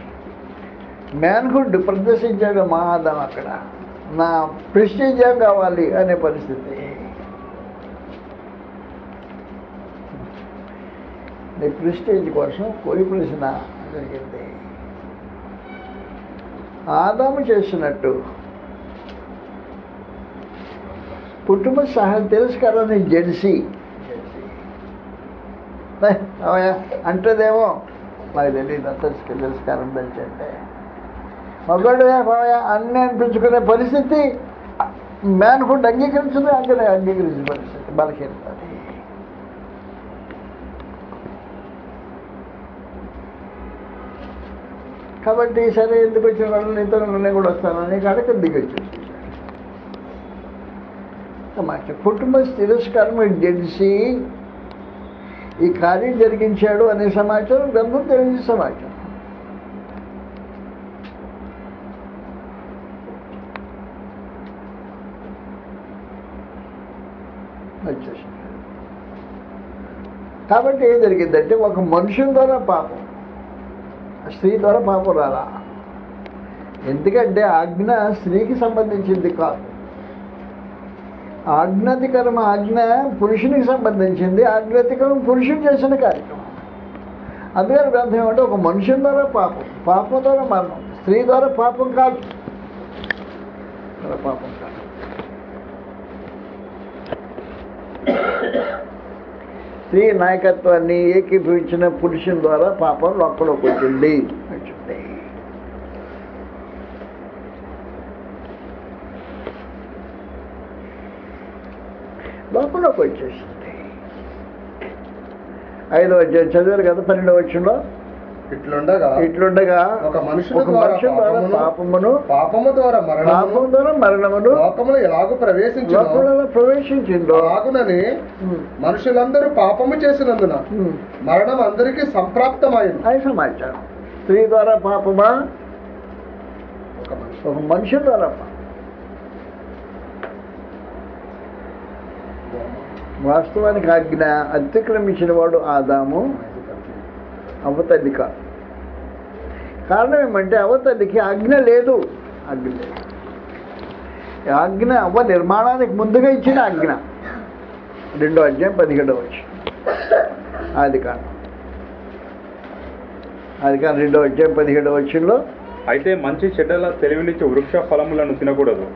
మ్యాన్హుడ్ ప్రదర్శించాడు మహాదం అక్కడ. నా ప్రెస్టేజ్ ఏం కావాలి అనే పరిస్థితి. నీ ప్రెస్టేజ్ కోసం కోరిపలిసిన జరిగింది. ఆదాము చేసినట్టు కుటుంబ సహాయం తిరస్కారాన్ని జడిసి ఏ, అంటదేమో? నాకు తెలియదు అంత తిరస్కారం తెలిసంటే మగవాడు అవయ్యా అన్నీ అనిపించుకునే పరిస్థితి. మ్యాన్ ఫుడ్ అంగీకరించదు అక్కడ అంగీకరించిన పరిస్థితి బలహీనత కాబట్టి సరే ఎందుకు వచ్చిన వాళ్ళు నీతో నేను కూడా అని కాడకి దిగి వచ్చేసి కుటుంబ తిరస్కారం తెలిసి ఈ కార్యం జరిగించాడు అనే సమాచారం గ్రంథం తెలియని సమాచారం. వచ్చేసింది కాబట్టి ఏం జరిగిందంటే ఒక మనుషుల ద్వారా పాపం స్త్రీ ద్వారా పాపం రాలా. ఎందుకంటే ఆజ్ఞ స్త్రీకి సంబంధించింది కాదు. ఆజ్ఞాతికరం ఆజ్ఞ పురుషునికి సంబంధించింది. ఆజ్ఞాతికరం పురుషుడు చేసిన కార్యక్రమం. అందుకని గ్రంథం ఏమంటే ఒక మనుషుని ద్వారా పాపం పాపం ద్వారా మరణం స్త్రీ ద్వారా పాపం కాదు. పాపం కాదు. స్త్రీ నాయకత్వాన్ని ఏకీభవించిన పురుషుని ద్వారా పాపం లోపలికి వచ్చింది. లోపలికి వచ్చేసింది ఐదో అధ్యాయం చదివారు కదా పన్నెండవ వచ్చంలో ఇట్లుండగా ఇట్లుండగా ఒక మనుషుని ఒక మనిషి ద్వారా పాపమును, పాపము ద్వారా మరణము ద్వారా మరణమును లోకములు ఎలాగూ ప్రవేశించిన లోపల ప్రవేశించిందో అలాగునని మనుషులందరూ పాపము చేసినందున మరణం అందరికీ సంప్రాప్తమైంది. అది సమాచారం. స్త్రీ ద్వారా పాపమా? ఒక మనిషి. ఒక మనిషి ద్వారా పాపం. వాస్తవానికి ఆజ్ఞ అతిక్రమించిన వాడు ఆదాము అవతల్లి కాదు కారణం ఏమంటే అవతల్లికి ఆజ్ఞ లేదు. ఆజ్ఞ. లేదు ఆజ్ఞ అవ్వ నిర్మాణానికి ముందుగా ఇచ్చిన ఆజ్ఞ. రెండో అధ్యాయం పదిహేడవ వచ్చి ఆది కాండం ఆది కాండం రెండో అధ్యాయం పదిహేడవ వచ్చిలో అయితే మంచి చెడ్డల తెలివినిచ్చే వృక్ష ఫలములను తినకూడదు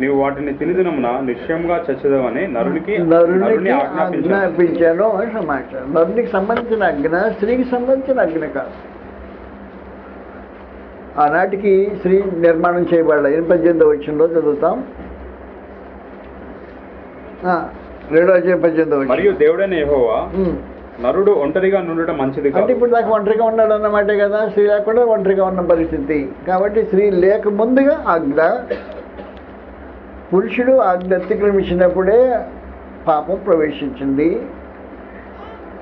నీవు వాటిని తినిదినమున నిశ్చయంగా చచ్చదవని నరునికి నరునికి నరుని ఆజ్ఞాపించాను. సమాచారం నరునికి సంబంధించిన ఆజ్ఞ స్త్రీకి సంబంధించిన ఆజ్ఞ కాదు. ఆనాటికి స్త్రీ నిర్మాణం చేయబడాలి. ఎనిమిది పద్దెనిమిది వచ్చిందో చదువుతాం. రెండో పద్దెనిమిది మరియు వచ్చి దేవుడైన యెహోవా నరుడు ఒంటరిగా నుండటం మంచిది అంటే ఇప్పుడు దాకా ఒంటరిగా ఉన్నాడు అన్నమాటే కదా స్త్రీ లేకుండా ఒంటరిగా ఉన్న పరిస్థితి. కాబట్టి స్త్రీ లేక ముందుగా ఆజ్ఞ పురుషుడు ఆజ్ఞ అతిక్రమించినప్పుడే పాపం ప్రవేశించింది.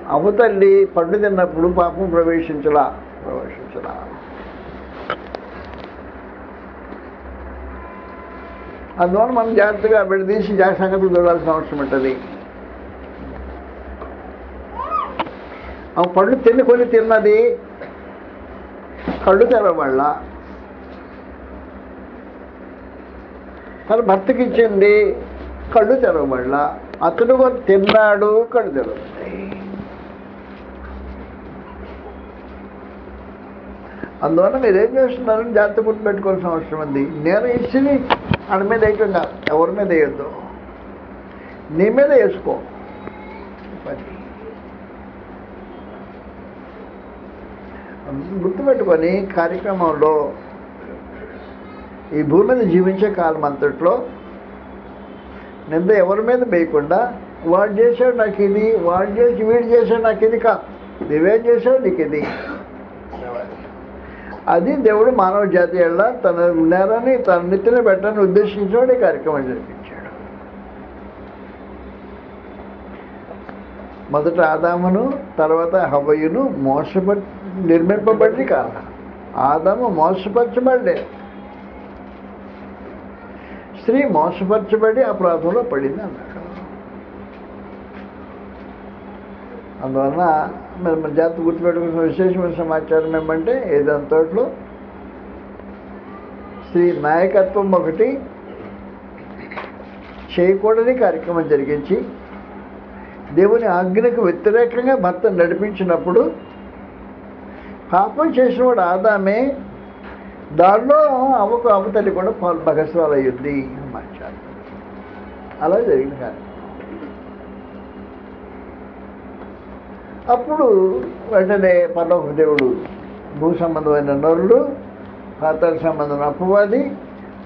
అవతల్లి పండు తిన్నప్పుడు పాపం ప్రవేశించలా ప్రవేశించలా. అందువల్ల మనం జాగ్రత్తగా విడదీసి జాగ్రత్త సంగతులు చూడాల్సిన అవసరం ఉంటుంది. ఆ పళ్ళు తిన్నుకొని తిన్నది కళ్ళు తెరవళ్ళ తన భర్తకి ఇచ్చింది కళ్ళు తెరవబడ అతడు తిన్నాడు కళ్ళు తెరవబడ్డాయి అందువల్ల మీరేం చేస్తున్నారని చేస్తున్నారని జాగ్రత్త గుర్తుపెట్టుకోవాల్సిన అవసరం ఉంది. నేను ఇచ్చింది ఆడ మీద వేయకుండా ఎవరి మీద వేయద్దు. నీ మీద వేసుకో. పని గుర్తుపెట్టుకొని కార్యక్రమంలో ఈ భూమి మీద జీవించే కాలం అంతట్లో నింద ఎవరి మీద వేయకుండా వాడు చేశాడు నాకు ఇది వాడు చేసి వీడు చేశాడు నాకు ఇది కా నువ్వేం చేశావు నీకు ఇది? అది దేవుడు మానవ జాతి ఎళ్ళ తన నేరాన్ని తన నిత్యని పెట్టాలని ఉద్దేశించాడు ఈ కార్యక్రమం జరిపించాడు. మొదట ఆదామును తర్వాత హవయును మోసప నిర్మింపబడి కాదు ఆదాము మోసపరచబడలేదు స్త్రీ మోసపరచబడి అపరాధంలో పడింది అన్నాడు. అందువలన మరి మన జాతి గుర్తుపెట్టుకున్న విశేషమైన సమాచారం ఏమంటే ఏదంతట్లో స్త్రీ నాయకత్వం ఒకటి చేయకూడని కార్యక్రమం జరిగించి దేవుని ఆజ్ఞకు వ్యతిరేకంగా భర్త నడిపించినప్పుడు పాపం చేసిన వాడు ఆదామే దానిలో అవకు తల్లి కూడా పాలు భగస్రాలు అయ్యింది మాట్లాడు. అలా జరిగింది కానీ అప్పుడు వెంటనే పర్లోక దేవుడు భూ సంబంధమైన నరుడు పాతాల సంబంధం అపవాది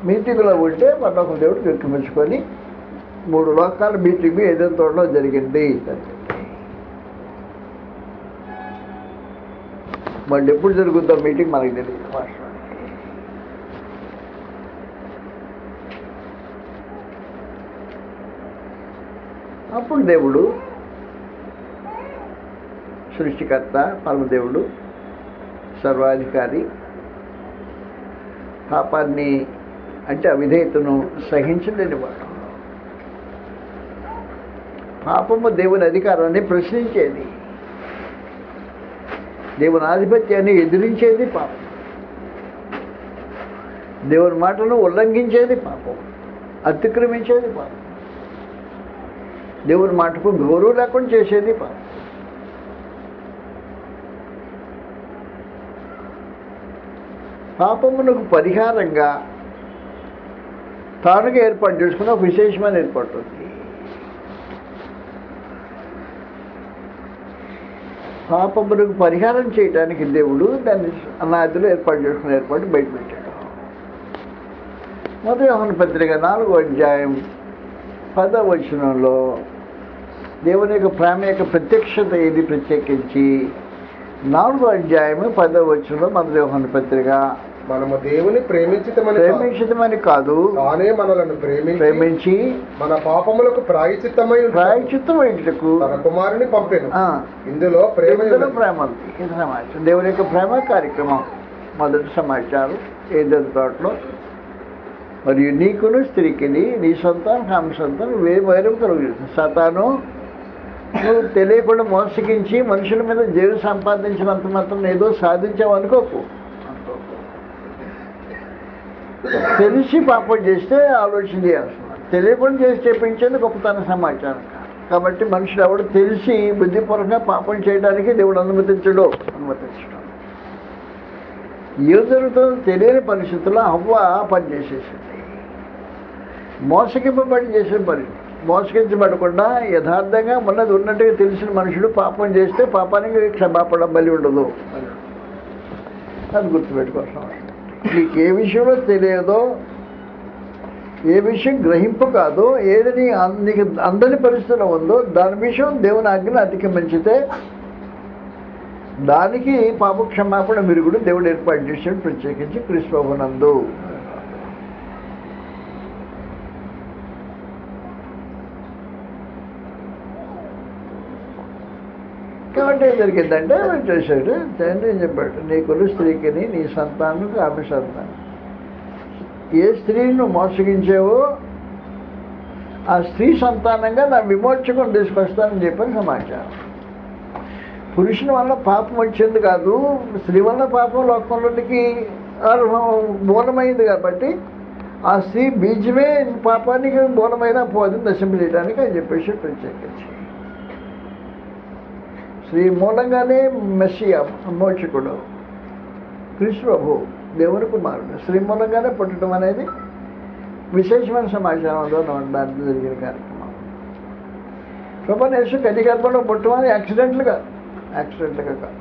మీటింగ్లో ఉంటే పర్లోక దేవుడు దిక్కుమించుకొని మూడు లోకాల మీటింగ్ ఏదైనా తోటలో జరిగింది మళ్ళీ ఎప్పుడు జరుగుతుందో మీటింగ్ మనకి తెలియదు. మాస్టర్ అప్పుడు దేవుడు సృష్టికర్త పరమదేవుడు సర్వాధికారి పాపాన్ని అంటే అవిధేయతను సహించలేనివాడు. పాపము దేవుని అధికారాన్ని ప్రశ్నించేది. దేవుని ఆధిపత్యాన్ని ఎదిరించేది పాపం. దేవుని మాటను ఉల్లంఘించేది పాపం. అతిక్రమించేది పాపం. దేవుని మాటకు గౌరవం లేకుండా చేసేది పాపం పాపమునకు పరిహారంగా తానుగా ఏర్పాటు చేసుకున్న ఒక విశేషమైన ఏర్పాటు ఉంది. పాపమునకు పరిహారం చేయడానికి దేవుడు దాన్ని అనాదిలో ఏర్పాటు చేసుకున్న ఏర్పాటు బయటపెట్టాడు. మొదటి పత్రిక నాలుగో అధ్యాయం పదవ వచనంలో దేవుని యొక్క ప్రేమ యొక్క ప్రత్యక్షత ఏది ప్రత్యేకించి? నాలుగో అధ్యాయము పదవ వచనంలో మొదటి యోహాను పత్రిక. మనము దేవుని ప్రేమించితమని కాదు, ప్రేమించడమని కాదు. తానే మనలను ప్రేమించి ప్రేమించి మన పాపములకు ప్రాయచిత్తమై ఉండుటకు ప్రాయచిత్తం వేయుటకు తన కుమారుని పంపెను. ఇందులో ప్రేమ. ప్రేమ. ఇది సమాచారం. దేవుని యొక్క ప్రేమ కార్యక్రమం. మొదటి సమాచారం. ఏదైనా తోటలో మరియు నీకును స్త్రీకిని నీ సంతానం ఆమె సంతానం వే వైరం కలుగుతుంది సతాను నువ్వు తెలియకుండా మోసగించి మనుషుల మీద జైలు సంపాదించినంత మాత్రం ఏదో సాధించావు అనుకోకు. తెలిసి పాపం చేస్తే ఆలోచన చేయాల్సి తెలియకుండా చేసి చెప్పించేది గొప్పతన సమాచారం కాబట్టి మనుషులు ఎవడు తెలిసి బుద్ధిపూర్వకంగా పాపం చేయడానికి దేవుడు అనుమతించడు. అనుమతించడం. ఏం జరుగుతుందో తెలియని పరిస్థితుల్లో అవ్వ పని చేసేసింది మోసగింపబడి చేసిన పని. మోసగించబడకుండా యథార్థంగా ఉన్నది ఉన్నట్టుగా తెలిసిన మనుషుడు పాపం చేస్తే పాపానికి క్షమాపణ బలి ఉండదు. అది గుర్తుపెట్టుకోవాలి నీకు ఏ విషయంలో తెలియదో ఏ విషయం గ్రహింపు కాదో ఏది నీ నీకు అందని పరిస్థితిలో ఉందో దాని విషయం దేవుని ఆజ్ఞను అధిగమించితే దానికి పాప క్షమాపణ మీరు కూడా దేవుడు ఏర్పాటు చేశాడు ప్రత్యేకించి క్రిస్పభనందు కాబట్టి ఏం జరిగిందంటే ఆయన చేశాడు. తండ్రి ఏం చెప్పాడు? నీ కులు స్త్రీకిని నీ సంతానం ఆమె సంతానం. ఏ స్త్రీని నువ్వు మోసగించావో ఆ స్త్రీ సంతానంగా నా విమోచకం తీసుకొస్తానని చెప్పని సమాచారం. పురుషుని వల్ల పాపం వచ్చింది కాదు స్త్రీ వల్ల పాపం లోకంలోనికి మూలమైంది కాబట్టి ఆ స్త్రీ బీజమే పాపానికి మూలమైన పోదని నశింపజేయడానికి అని చెప్పేసి ప్రత్యేకించి. శ్రీ మూలంగానే మెస్సియా మోక్షకుడు. కృష్ణప్రభు దేవుని కుమారుడు. శ్రీ మూలంగానే పుట్టడం అనేది విశేషమైన సమాచారంలో దాంట్లో జరిగిన కార్యక్రమం. శుభనేశు కలి గర్భంలో పుట్టమని యాక్సిడెంట్లుగా యాక్సిడెంట్లుగా కాదు.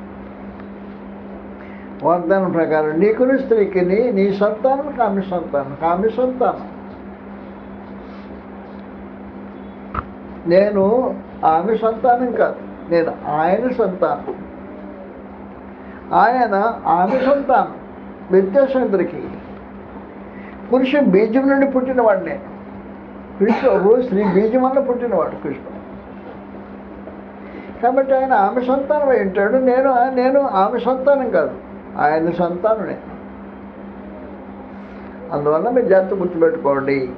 వాగ్దానం ప్రకారం నీకుని స్త్రీకి నీ సంతానం కామి సంతానం కామి సంతానం. నేను ఆమె సంతానం కాదు. నేను ఆయన సంతానం. ఆయన ఆమె సంతానం. వ్యత్యాసం ఇద్దరికి పురుష బీజం నుండి పుట్టినవాడినే. నేను కృష్ణుడు శ్రీ బీజం వల్ల పుట్టినవాడు కృష్ణుడు. కాబట్టి ఆయన ఆమె సంతానం ఏంటాడు ఉంటాడు. నేను నేను ఆమె సంతానం కాదు. ఆయన సంతానమే. అందువల్ల మీరు జాగ్రత్త గుర్తుపెట్టుకోండి.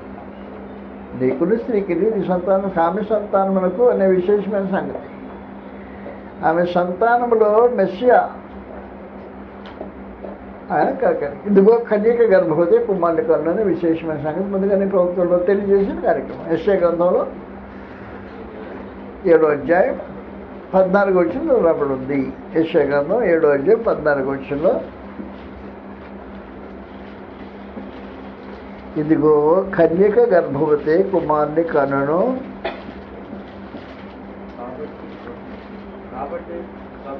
నీకుని స్త్రీకి నీ సంతానం ఆమె సంతానమునకు అనే విశేషమైన సంగతి. ఆమె సంతానములో మెస్సియా. ఆయన కాకని ఇదిగో కన్యక గర్భవతి కుమారుడి కన్నుని విశేషమైన సంగతి. ముందుగానే ప్రభుత్వంలో తెలియజేసిన కార్యక్రమం. ఎస్ఏ గ్రంథంలో ఏడో అధ్యాయం పద్నాలుగు వచ్చిన రాబడి ఉంది ఎస్ఏ గ్రంథం ఏడో అధ్యాయం పద్నాలుగు వచ్చిందో ఇదిగో కన్యక గర్భవతి కుమారుని కనను కాబట్టి ప్రభు తానే యొక్క శిశువుపై చూపుతున్నాడు. సూచన చూపును ఆ. కన్యక గర్భవతి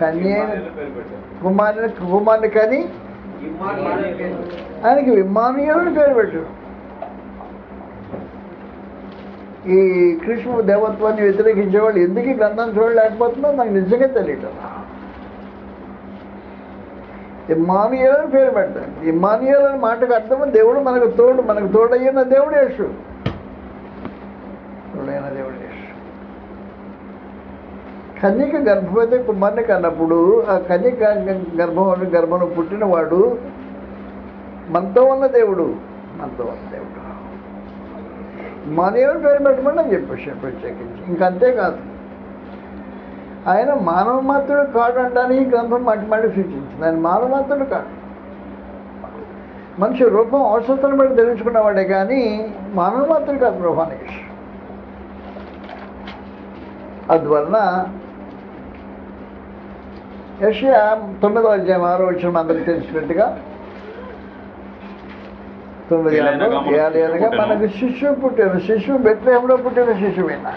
కన్య-. కుమారుని కుమారుని కానీ. ఆయనకి విమానీయుడు పేరు పెట్టు ఈ కృష్ణ దేవత్వాన్ని వ్యతిరేకించే వాళ్ళు ఎందుకు ఈ గ్రంథం చూడలేకపోతుందో నాకు నిజంగా తెలియదు. ఇమ్మానుయేల్ అని పేరు పెడతాడు ఇమ్మానుయేల్ అని మాటకు అర్థం దేవుడు మనకు తోడు మనకు తోడయ్యిన దేవుడు యేసు. తోడైన దేవుడు కన్యక గర్భవతి కుమార్ని కన్నప్పుడు ఆ కన్యక గర్భం గర్భంలో పుట్టినవాడు మనతో ఉన్న దేవుడు. మనతో ఉన్న దేవుడు మానవుని పేరు పెట్టమని అని చెప్పేసి ప్రత్యేకించి. ఇంకంతేకాదు ఆయన మానవ మాత్రుడు కాడు అంటానికి గ్రంథం మాటి మాటి సూచించింది. ఆయన మానవ మాత్రుడు కాడు. మనిషి రూపం అవసరం బట్టి తెలుసుకున్నవాడే కానీ మానవ మాత్రుడు కాదు రూపానికి అందువలన యషయా తొమ్మిదో అధ్యాయం ఆరో వచ్చిన అందరికి తెలిసినట్టుగా తొమ్మిది ఏలైనగా ఆరులో, మనకు శిశువు పుట్టాను శిశువు బెత్లహేంలో పుట్టిన శిశువేనా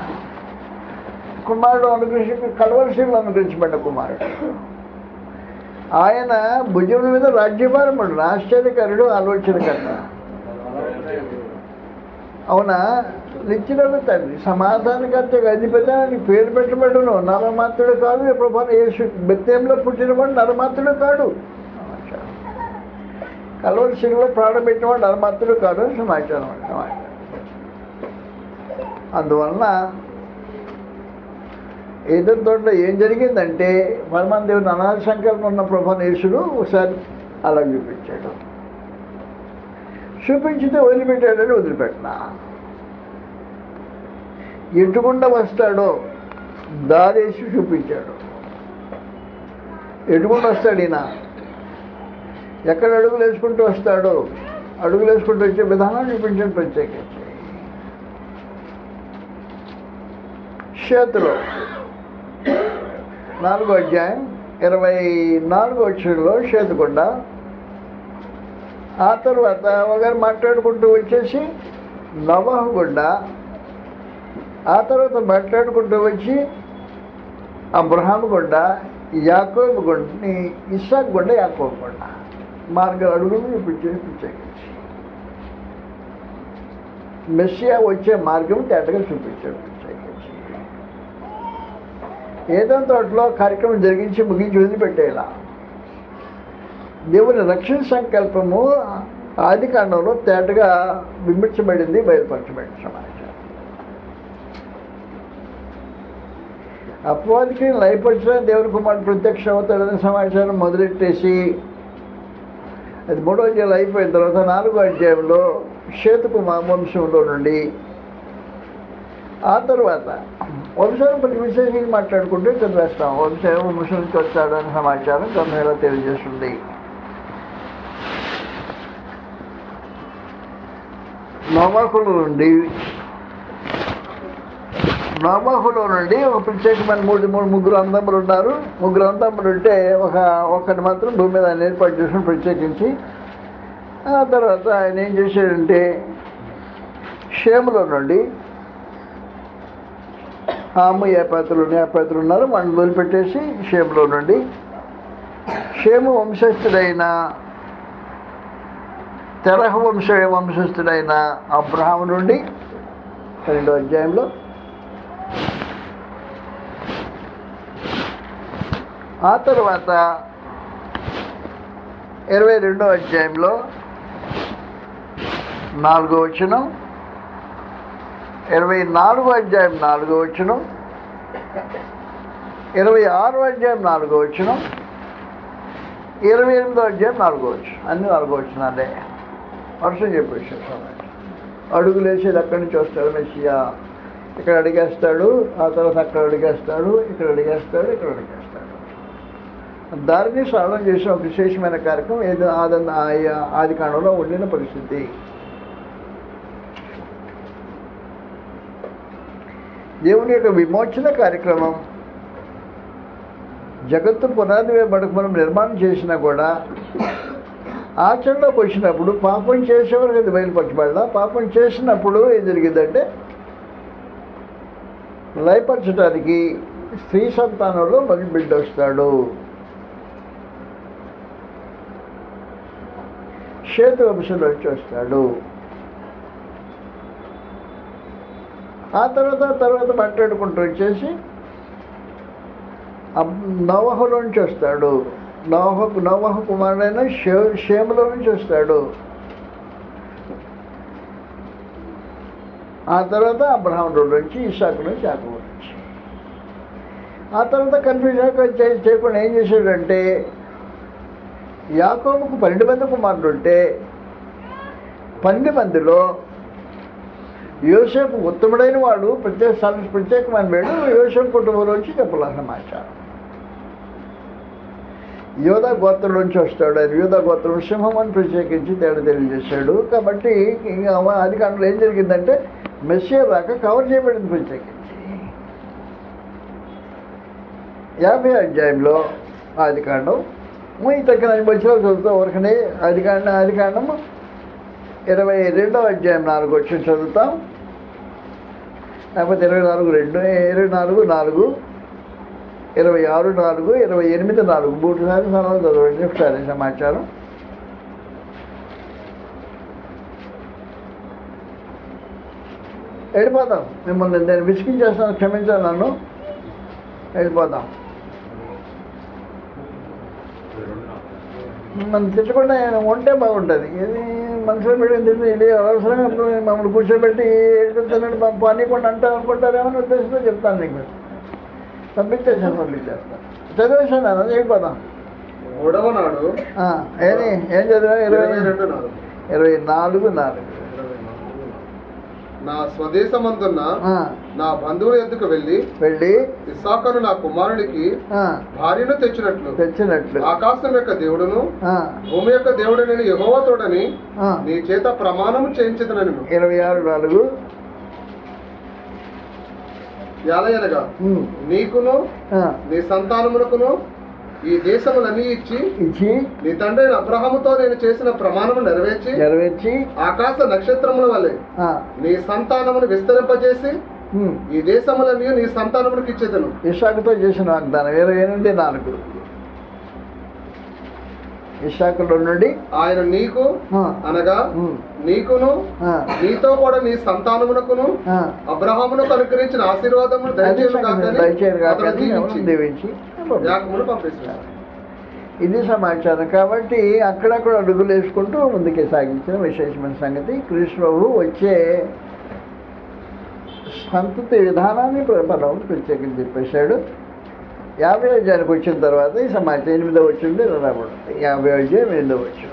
కుమారుడు అనుగ్రహించి కలవలసీలు అనుగ్రహించబడ్డ కుమారుడు. ఆయన భుజముల మీద రాజ్యభారముడు ఆశ్చర్యకరుడు ఆలోచనకర్త. అవునా? నిచ్చినకు తండ్రి. సమాధానకర్త అధిపతి అని పేరు పెట్టబడును. నరమాత్రుడు కాదు ఎప్పుడు యేసు బెత్తంలో పుట్టినవాడు నరమాత్రుడు కాడు. కలవరి శిలో ప్రాణం పెట్టినవాడు నరమాత్రుడు కాదు అని సమాచారం సమాచారం అందువలన ఏదో తోటలో ఏం జరిగిందంటే పరమాన్ దేవుడు అనాథ సంకల్పం ఉన్న ప్రభా యేసుడు ఒకసారి అలా చూపించాడు. చూపించితే వదిలిపెట్టాడని వదిలిపెట్టినా. ఎటుకుండా వస్తాడో దారేసి చూపించాడు. ఎటుకుండా వస్తాడు ఈయన? ఎక్కడ అడుగులు వేసుకుంటూ వస్తాడో? అడుగులు వేసుకుంటూ వచ్చే విధానం చూపించిన ప్రత్యేకించి. క్షేత్రం. నాలుగో అధ్యాయం ఇరవై నాలుగో వచ్చంలో చేతుకొండ ఆ తర్వాత ఒకరు మాట్లాడుకుంటూ వచ్చేసి నవహగుండ. ఆ తర్వాత మాట్లాడుకుంటూ వచ్చి అబ్రహాం గుండ యాకోబు గుండని ఇస్సాక్ గుండ యాకోబు గుండ మార్గం అడుగులు చూపించేసి ప్రత్యేకించి మెస్సియా వచ్చే మార్గం తేటగా చూపించాడు ఏదో తోటలో కార్యక్రమం జరిగించి ముగించి వదిలిపెట్టేలా. దేవుని రక్షణ సంకల్పము ఆది కాండంలో తేటగా విమర్శబడింది బయలుపరచబడి సమాజం. అపవాదికి లయపరచడం దేవుని కుమారుడు ప్రత్యక్ష అవుతాడని సమాచారం మొదలెట్టేసి అది మూడో అధ్యాయులు అయిపోయిన తర్వాత నాలుగో అధ్యాయంలో షేతుకు మా వంశంలో నుండి ఆ తర్వాత వంశాన్ని ప్రతి విశేషంగా మాట్లాడుకుంటే చదివేస్తాం వంశం వంశం నుంచి వచ్చాడు సమాచారం గ్రంథంలో తెలియజేస్తుంది. నోమాకుల నుండి నోమహులో నుండి ఒక ప్రత్యేకమైన మూడు మూడు ముగ్గురు అందములు ఉన్నారు. ముగ్గురు అందములు ఉంటే ఒక ఒకటి మాత్రం భూమి మీద ఆయన ఏర్పాటు చేసుకుని ప్రత్యేకించి ఆ తర్వాత ఆయన ఏం చేశాడంటే షేములో నుండి ఆమె ఏ పాత్రలు ఏ పాత్రలు ఉన్నారు వాళ్ళని వదిలిపెట్టేసి షేములో నుండి షేము వంశస్థుడైన తెరహ వంశ వంశస్థుడైన అబ్రహాము నుండి రెండో అధ్యాయంలో ఆ తర్వాత ఇరవై రెండో అధ్యాయంలో నాలుగో వచనం ఇరవై నాలుగో అధ్యాయం నాలుగో వచనం ఇరవై ఆరో అధ్యాయం నాలుగో వచనం ఇరవై ఎనిమిదో అధ్యాయం నాలుగో వచ్చు అన్ని నాలుగో వచ్చినాలే వర్షం చెప్పేసి అడుగులేసేది అక్కడి నుంచి వస్తాడు మెస్సియా. ఇక్కడ అడిగేస్తాడు ఆ తర్వాత అక్కడ అడిగేస్తాడు ఇక్కడ అడిగేస్తాడు ఇక్కడ అడిగేస్తాడు. దారిని సరళం చేసిన విశేషమైన కార్యక్రమం ఏదో ఆది ఆది కాండంలో ఉండిన పరిస్థితి. దేవుని యొక్క విమోచన కార్యక్రమం. జగత్తు పునాది వేయబడకు మనం నిర్మాణం చేసినా కూడా ఆచరణలోకి వచ్చినప్పుడు పాపం చేసేవారికి అది బయలుపరచబడాల. పాపం చేసినప్పుడు ఏం జరిగిందంటే లయపరచడానికి స్త్రీ సంతానంలో మగ బిడ్డ వస్తాడు చేతు వంశంలో వచ్చి వస్తాడు ఆ తర్వాత తర్వాత మాట్లాడుకుంటూ వచ్చేసి నవహులో నుంచి వస్తాడు నవహ నవహ కుమారుడైన షే షేమలో నుంచి వస్తాడు ఆ తర్వాత అబ్రహాముడు నుంచి ఇసాకు నుంచి యాకోబు నుంచి ఆ తర్వాత కన్ఫ్యూజన్ చేయకుండా ఏం చేశాడంటే యాకోబుకు పన్నెండు మంది కుమారుడు ఉంటే పన్నెండు మందిలో యోసేపు ఉత్తముడైన వాడు ప్రత్యేక ప్రత్యేకమైన వేడు యోసేపు కుటుంబంలోంచి చెప్పాల యోధ యోధా గోత్రం నుంచి వస్తాడు. ఆయన యోధా గోత్రం సింహం అని ప్రత్యేకించి తేడా తెలియజేశాడు. కాబట్టి ఇంకా అది కాకుండా ఏం జరిగిందంటే మెస్సేజ్ దాకా కవర్ చేయబడింది ప్రత్యేకించి యాభై అధ్యాయంలో ఆది కాండం ఈ తగ్గిన వచ్చిన చదువుతా ఊరకనే ఆది కాండం ఆది కాండం ఇరవై రెండవ అధ్యాయం నాలుగు వచ్చి చదువుతాం. లేకపోతే ఇరవై నాలుగు రెండు ఇరవై నాలుగు నాలుగు. ఇరవై ఆరు నాలుగు ఇరవై ఎనిమిది నాలుగు. మూడు సార్లు సార్లు చదవండి. ఒకసారి సమాచారం. వెళ్ళిపోతాం. మిమ్మల్ని నేను విసిగించేస్తాను క్షమించాను నన్ను. వెళ్ళిపోతాం. మనం తిట్టకుండా ఆయన ఉంటే బాగుంటుంది. ఇది మనుషులు పెట్టి తింటే ఇది అవసరంగా మమ్మల్ని కూర్చోబెట్టి ఏడుతున్నాడు పనికుండా అంటారు అనుకుంటారేమో ఉద్దేశంతో చెప్తాను నీకు. పంపించేసాను పంపించేస్తాను. చదివేసాను అన్న చేయకపోదాం మూడవ నాడు ఆ, ఏది? ఏం చదివా ఇరవై ఇరవై నాలుగు నాలుగు నా స్వదేశమందున్న నా బంధువుల ఎద్దుకు వెళ్ళి వెళ్ళి ఇస్సాకను నా కుమారునికి భార్యను తెచ్చినట్లు. తెచ్చినట్లు. ఆకాశం యొక్క దేవుడును భూమి యొక్క దేవుడు నేను యెహోవా తోడని ఆ, నీ చేత ప్రమాణము చేయించదనను ఇరవై ఆరు నాలుగు. ఎలయనగా ఉమ్, నీకును నీ సంతానమునకును ఈ దేశములన్నీ ఇచ్చి ఇచ్చి నీ తండ్రి అబ్రహాముతో నేను చేసిన ప్రమాణము నెరవేర్చి నెరవేర్చి ఆకాశ నక్షత్రముల వలె ఆ, నీ సంతానమును విస్తరింపజేసి ఈ దేశములన్నీ నీ సంతానమునికి ఇచ్చేదను. ఇసాకుతో చేసిన వాగ్దానం ఇరవై ఎనిమిది నాలుగు. ఇషాకులో నుండి ఆయన నీకు అనగా నీకును నీతో కూడా నీ సంతానమునకును ఆ. అబ్రహామునకు అనుకరించిన ఆశీర్వాదమును దీవించి. పంపిస్తున్నాడు ఇది సమాచారం. కాబట్టి అక్కడక్కడ అడుగులు వేసుకుంటూ ముందుకే సాగించిన విశేషమైన సంగతి. కృష్ణబాబు వచ్చే సంతతి విధానాన్ని పదం ప్రత్యేకించి చెప్పేశాడు. యాభై అధ్యాయానికి వచ్చిన తర్వాత ఈ సమాచారం ఎనిమిదో వచ్చింది రాబడి యాభై అధ్యాయం ఎనిమిదో వచ్చిన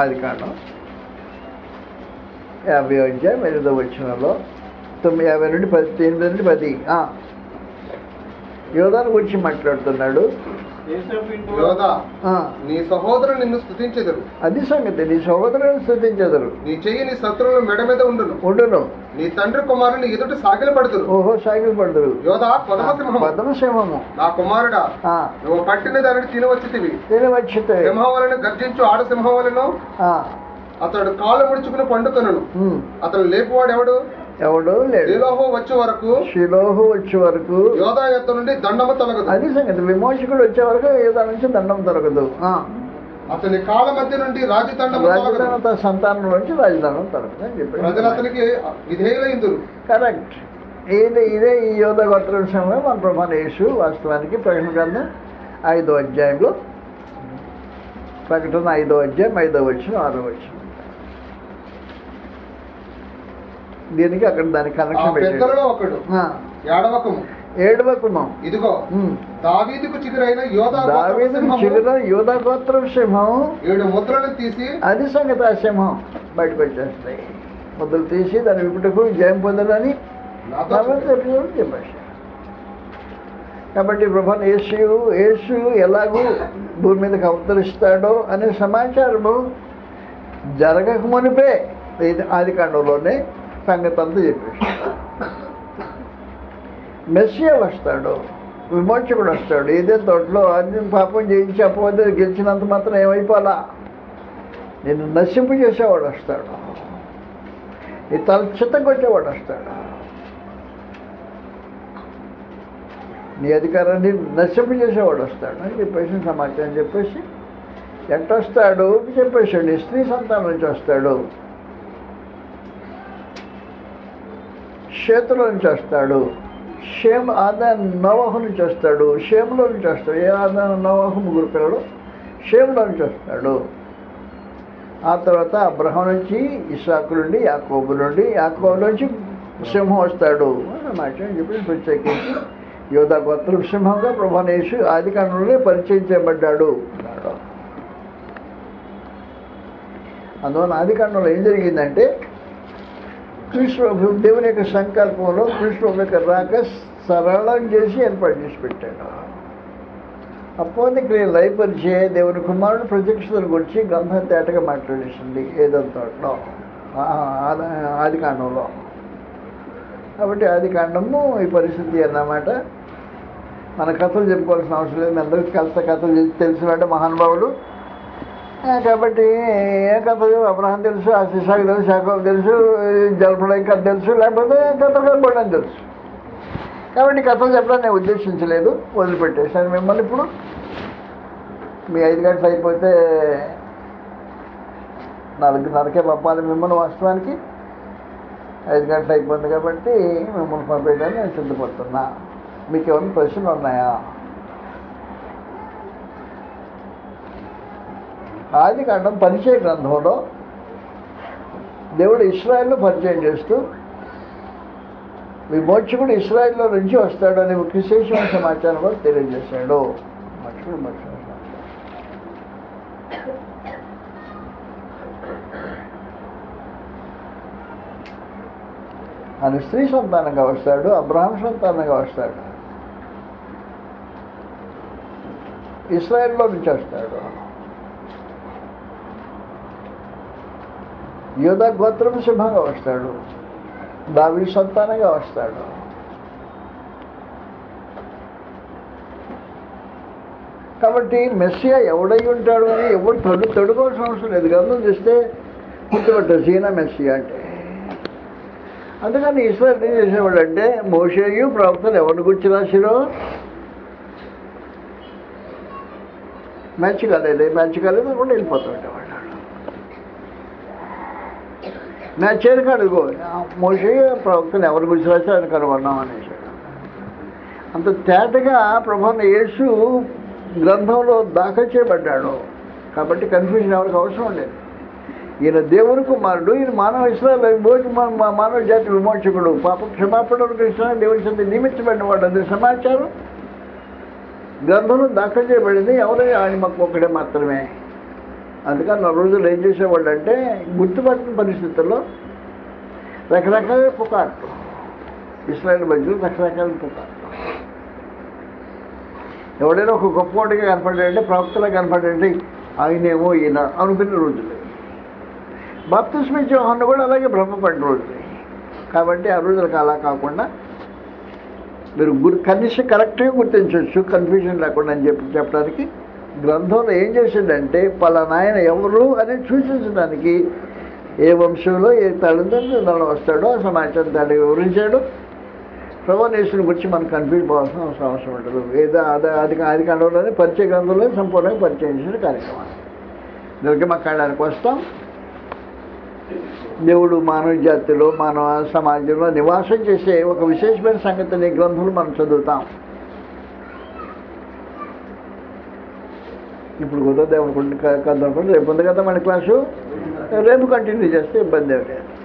ఆది కాండం యాభై అధ్యాయం ఎనిమిదో వచ్చినలో తొమ్మిది యాభై నుండి పది ఎనిమిది నుండి పది. ఆ. యోధాను గురించి మాట్లాడుతున్నాడు. నీ సహోదరుడు నిన్ను స్థుతించెదరు అది సంగతి. నీ సహోదరులను స్థుతించదరు నీ చెయ్యి నీ శత్రువుల మెడ మీద ఉండును. ఉండును. నీ తండ్రి కుమారుని ఎదుట సాగిల పడుతురు ఓహో సాగిలు పడదురు యోధా పదమసింహము పద్మసింహము. నా కుమారుడా ఆ, నువ్వు పట్టిన దానిని తినవచ్చితివి. నేను వచ్చితే సింహం వలన గర్జించు ఆడ సింహం వలన ఆ, అతడు కాళ్ళు ముడుచుకుని పండుకొనను. అతను లేపువాడు ఎవడు ఎవడు శిలోహు వచ్చే వరకు. శిలోహు వచ్చే వరకు. యోధా యొద్ద నుండి దండము తొలగదు. అది సంగతి. విమోచకుడు వచ్చే వరకు ఏదో నుంచి దండం ఆ, అతని కాళ్ళ మధ్య నుండి రాజధాని సంతానం నుంచి రాజధానం ప్రజలు చెప్పి అతనికి విధేయులైందురు కరెక్ట్. ఇదే ఇదే ఈ యోధ గోత్ర విషయంలో మన ప్రభాన యేసు వాస్తవానికి ప్రకటన గ్రంథం ఐదో అధ్యాయంలో ప్రకటన ఐదో అధ్యాయం ఐదో వచ్చిన ఆరో వచ్చిన దీనికి అక్కడ దానికి కనెక్షన్ ఒకడు ఆ, ఏడవకము. ఏడవకుమం ఇదిగో. దావీదుకు చిగురైన యోధా దావీదు సింహము చిగుర యోధ గోత్రం సింహం ఏడు ముద్రలు తీసి అది సంగతి సింహం. బయటకు వచ్చేస్తాయి ముద్దలు తీసి దాని విపుటకు జయం పొందడని కాబట్టి చెప్పేవాడు చెప్పేసి కాబట్టి ప్రభాన్ యేసు యేసు ఎలాగూ భూమి మీదకి అవతరిస్తాడో అనే సమాచారము జరగక మునిపే ఆది కాండంలోనే సంగతి అంతా చెప్పేసి మెస్సియా వస్తాడు విమోచకుడు వస్తాడు. ఇదే తోటలో అది పాపం చేయించకపోతే గెలిచినంత మాత్రం ఏమైపోలా నేను నశింపు చేసేవాడు వస్తాడు. ఈ తల చిత్తగొట్టేవాడు వస్తాడు. నీ అధికారాన్ని నశింపు చేసేవాడు వస్తాడు అని చెప్పేసి సమాచారం చెప్పేసి ఎట్ట వస్తాడు చెప్పేసాడు స్త్రీ సంతానం నుంచి వస్తాడు. చేతుల నుంచి వస్తాడు. షేమ్ ఆదాన్ నవాహు నుంచి వస్తాడు చేస్తాడు నుంచి వస్తాడు ఏ ఆదాయం నవహు ముగ్గురు పిల్లలు? షేములో నుంచి వస్తాడు. ఆ తర్వాత అబ్రహం నుంచి ఇసాకు నుండి యాకోబు నుండి యాకోబు నుంచి సింహం వస్తాడు. మాట చెప్పి ప్రత్యేకించి యువత గోత్రం సింహంగా ప్రభనేషు ఆది కాలంలోనే పరిచయం చేయబడ్డాడు అన్నాడు. అందువల్ల ఆది కాండంలో ఏం జరిగిందంటే కృష్ణ దేవుని యొక్క సంకల్పంలో కృష్ణ యొక్క రాక సరళం చేసి ఏర్పాటు చేసి పెట్టాడు. అపోది నేను లైపరిచే దేవుని కుమారుడు ప్రత్యక్షతను గురించి గంధం తేటగా మాట్లాడేసింది ఏదంతలో ఆది కాండంలో కాబట్టి ఆది కాండము ఈ పరిస్థితి అన్నమాట. మన కథలు చెప్పుకోవాల్సిన అవసరం లేదు. మీ అందరికీ కథ కథలు తె- తెలిసినట్టు మహానుభావులు కాబట్టి ఏ కథ అబ్రహం తెలుసు ఆ తెలుసు శాఖకు తెలుసు జలప్రలయం కథ తెలుసు లేకపోతే కథలు కనపడడం తెలుసు. కాబట్టి కథలు చెప్పడం నేను ఉద్దేశించలేదు వదిలిపెట్టేశాను మిమ్మల్ని ఇప్పుడు. మీ ఐదు గంటలు అయిపోతే నాలుగున్నరకే పంపాలి మిమ్మల్ని వాస్తవానికి. ఐదు గంటలు అయిపోయింది కాబట్టి మిమ్మల్ని పంపేయడానికి నేను సిద్ధపడుతున్నా. మీకు ఏమైనా ప్రశ్నలు ఉన్నాయా? ఆది కాండం పరిచయ గ్రంథంలో దేవుడు ఇస్రాయల్లో పరిచయం చేస్తూ విమోచకుడు ఇస్రాయల్లో నుంచి వస్తాడు అనే విశేషమైన సమాచారం కూడా తెలియజేశాడు. మర్చిపోయి మర్చిపోయి. ఆయన స్త్రీ సంతానంగా వస్తాడు అబ్రహాం సంతానంగా వస్తాడు. ఇస్రాయల్లో నుంచి వస్తాడు. యోధ గోత్రం సింహంగా వస్తాడు దావి సంతానంగా వస్తాడు కాబట్టి మెస్సియా ఎవడై ఉంటాడు అని ఎవడు తడు తడుకోవాల్సిన అవసరం లేదు. గ్రంథం చూస్తే గుర్తుపట్టారు సీనా మెస్సియా అంటే. అందుకని ఈశ్వరుడు ఏం చేసేవాడు అంటే మోషేయు ప్రవక్తలు ఎవరిని గురించి రాసిరో? మ్యాచ్ కాలేదు. మ్యాచ్ కాలేదు కూడా వెళ్ళిపోతూ ఉండేవాళ్ళు నా చేరిక అడుగు. మోషి ప్రవక్తను ఎవరి గురించి రాశారు ఆయన కనుగొన్నాం అనేసి. అంత తేటగా ప్రభావం యేసు గ్రంథంలో దాఖలు చేయబడ్డాడు. కాబట్టి కన్ఫ్యూజన్ ఎవరికి అవసరం లేదు. ఈయన దేవుని కుమారుడు ఈయన మానవ ఇస్రాయల్ విమోచ మానవ జాతి విమోచకుడు. పాప క్షమాపణ కృష్ణ దేవుని చెంది నియమించబడిన వాడు. సమాచారం. గ్రంథంలో దాఖలు చేయబడింది. ఎవరైనా ఆయన మాకు ఒకటే మాత్రమే. అందుకని నా రోజులు ఏం చేసేవాళ్ళు అంటే గుర్తుపట్టిన పరిస్థితుల్లో రకరకాల పుకార్లు. ఇస్రాయల్ మధ్యలో రకరకాల పుకార్లు. ఎవడైనా ఒక గొప్పవాడిగా కనపడాడంటే ప్రవక్తలా కనపడాడంటే ఆయనేమో ఈయన అనుకున్న రోజులు. బాప్తిస్మ జోహన్ కూడా అలాగే భ్రమపడిన రోజులు. కాబట్టి ఆ రోజులకు అలా కాకుండా మీరు గుర్ కనీసం కరెక్ట్గా గుర్తించవచ్చు కన్ఫ్యూజన్ లేకుండా అని చెప్పి చెప్పడానికి గ్రంథంలో ఏం చేసిండంటే పలానాయన ఎవరు? అని సూచించడానికి ఏ వంశంలో ఏ తల్లిదండ్రులు వస్తాడో ఆ సమాచారం దాన్ని వివరించాడు. ప్రభానేశ్వరుని గురించి మనం కన్ఫ్యూజ్ పోవాల్సిన అవసరం అవసరం ఉండదు. ఏదో అది అది అది కండంలోనే పరిచయ గ్రంథంలో సంపూర్ణంగా పరిచయం చేసిన కార్యక్రమం నిర్గమకాండానికి వస్తాం. దేవుడు మానవ జాతిలో మానవ సమాజంలో నివాసం చేసే ఒక విశేషమైన సంగతిని గ్రంథులు మనం చదువుతాం. ఇప్పుడు కుదరదు అనుకుంటే కదనుకుంటే రేపు ఉంది కదా మన క్లాసు? రేపు కంటిన్యూ చేస్తే ఇబ్బంది ఏమి లేదు.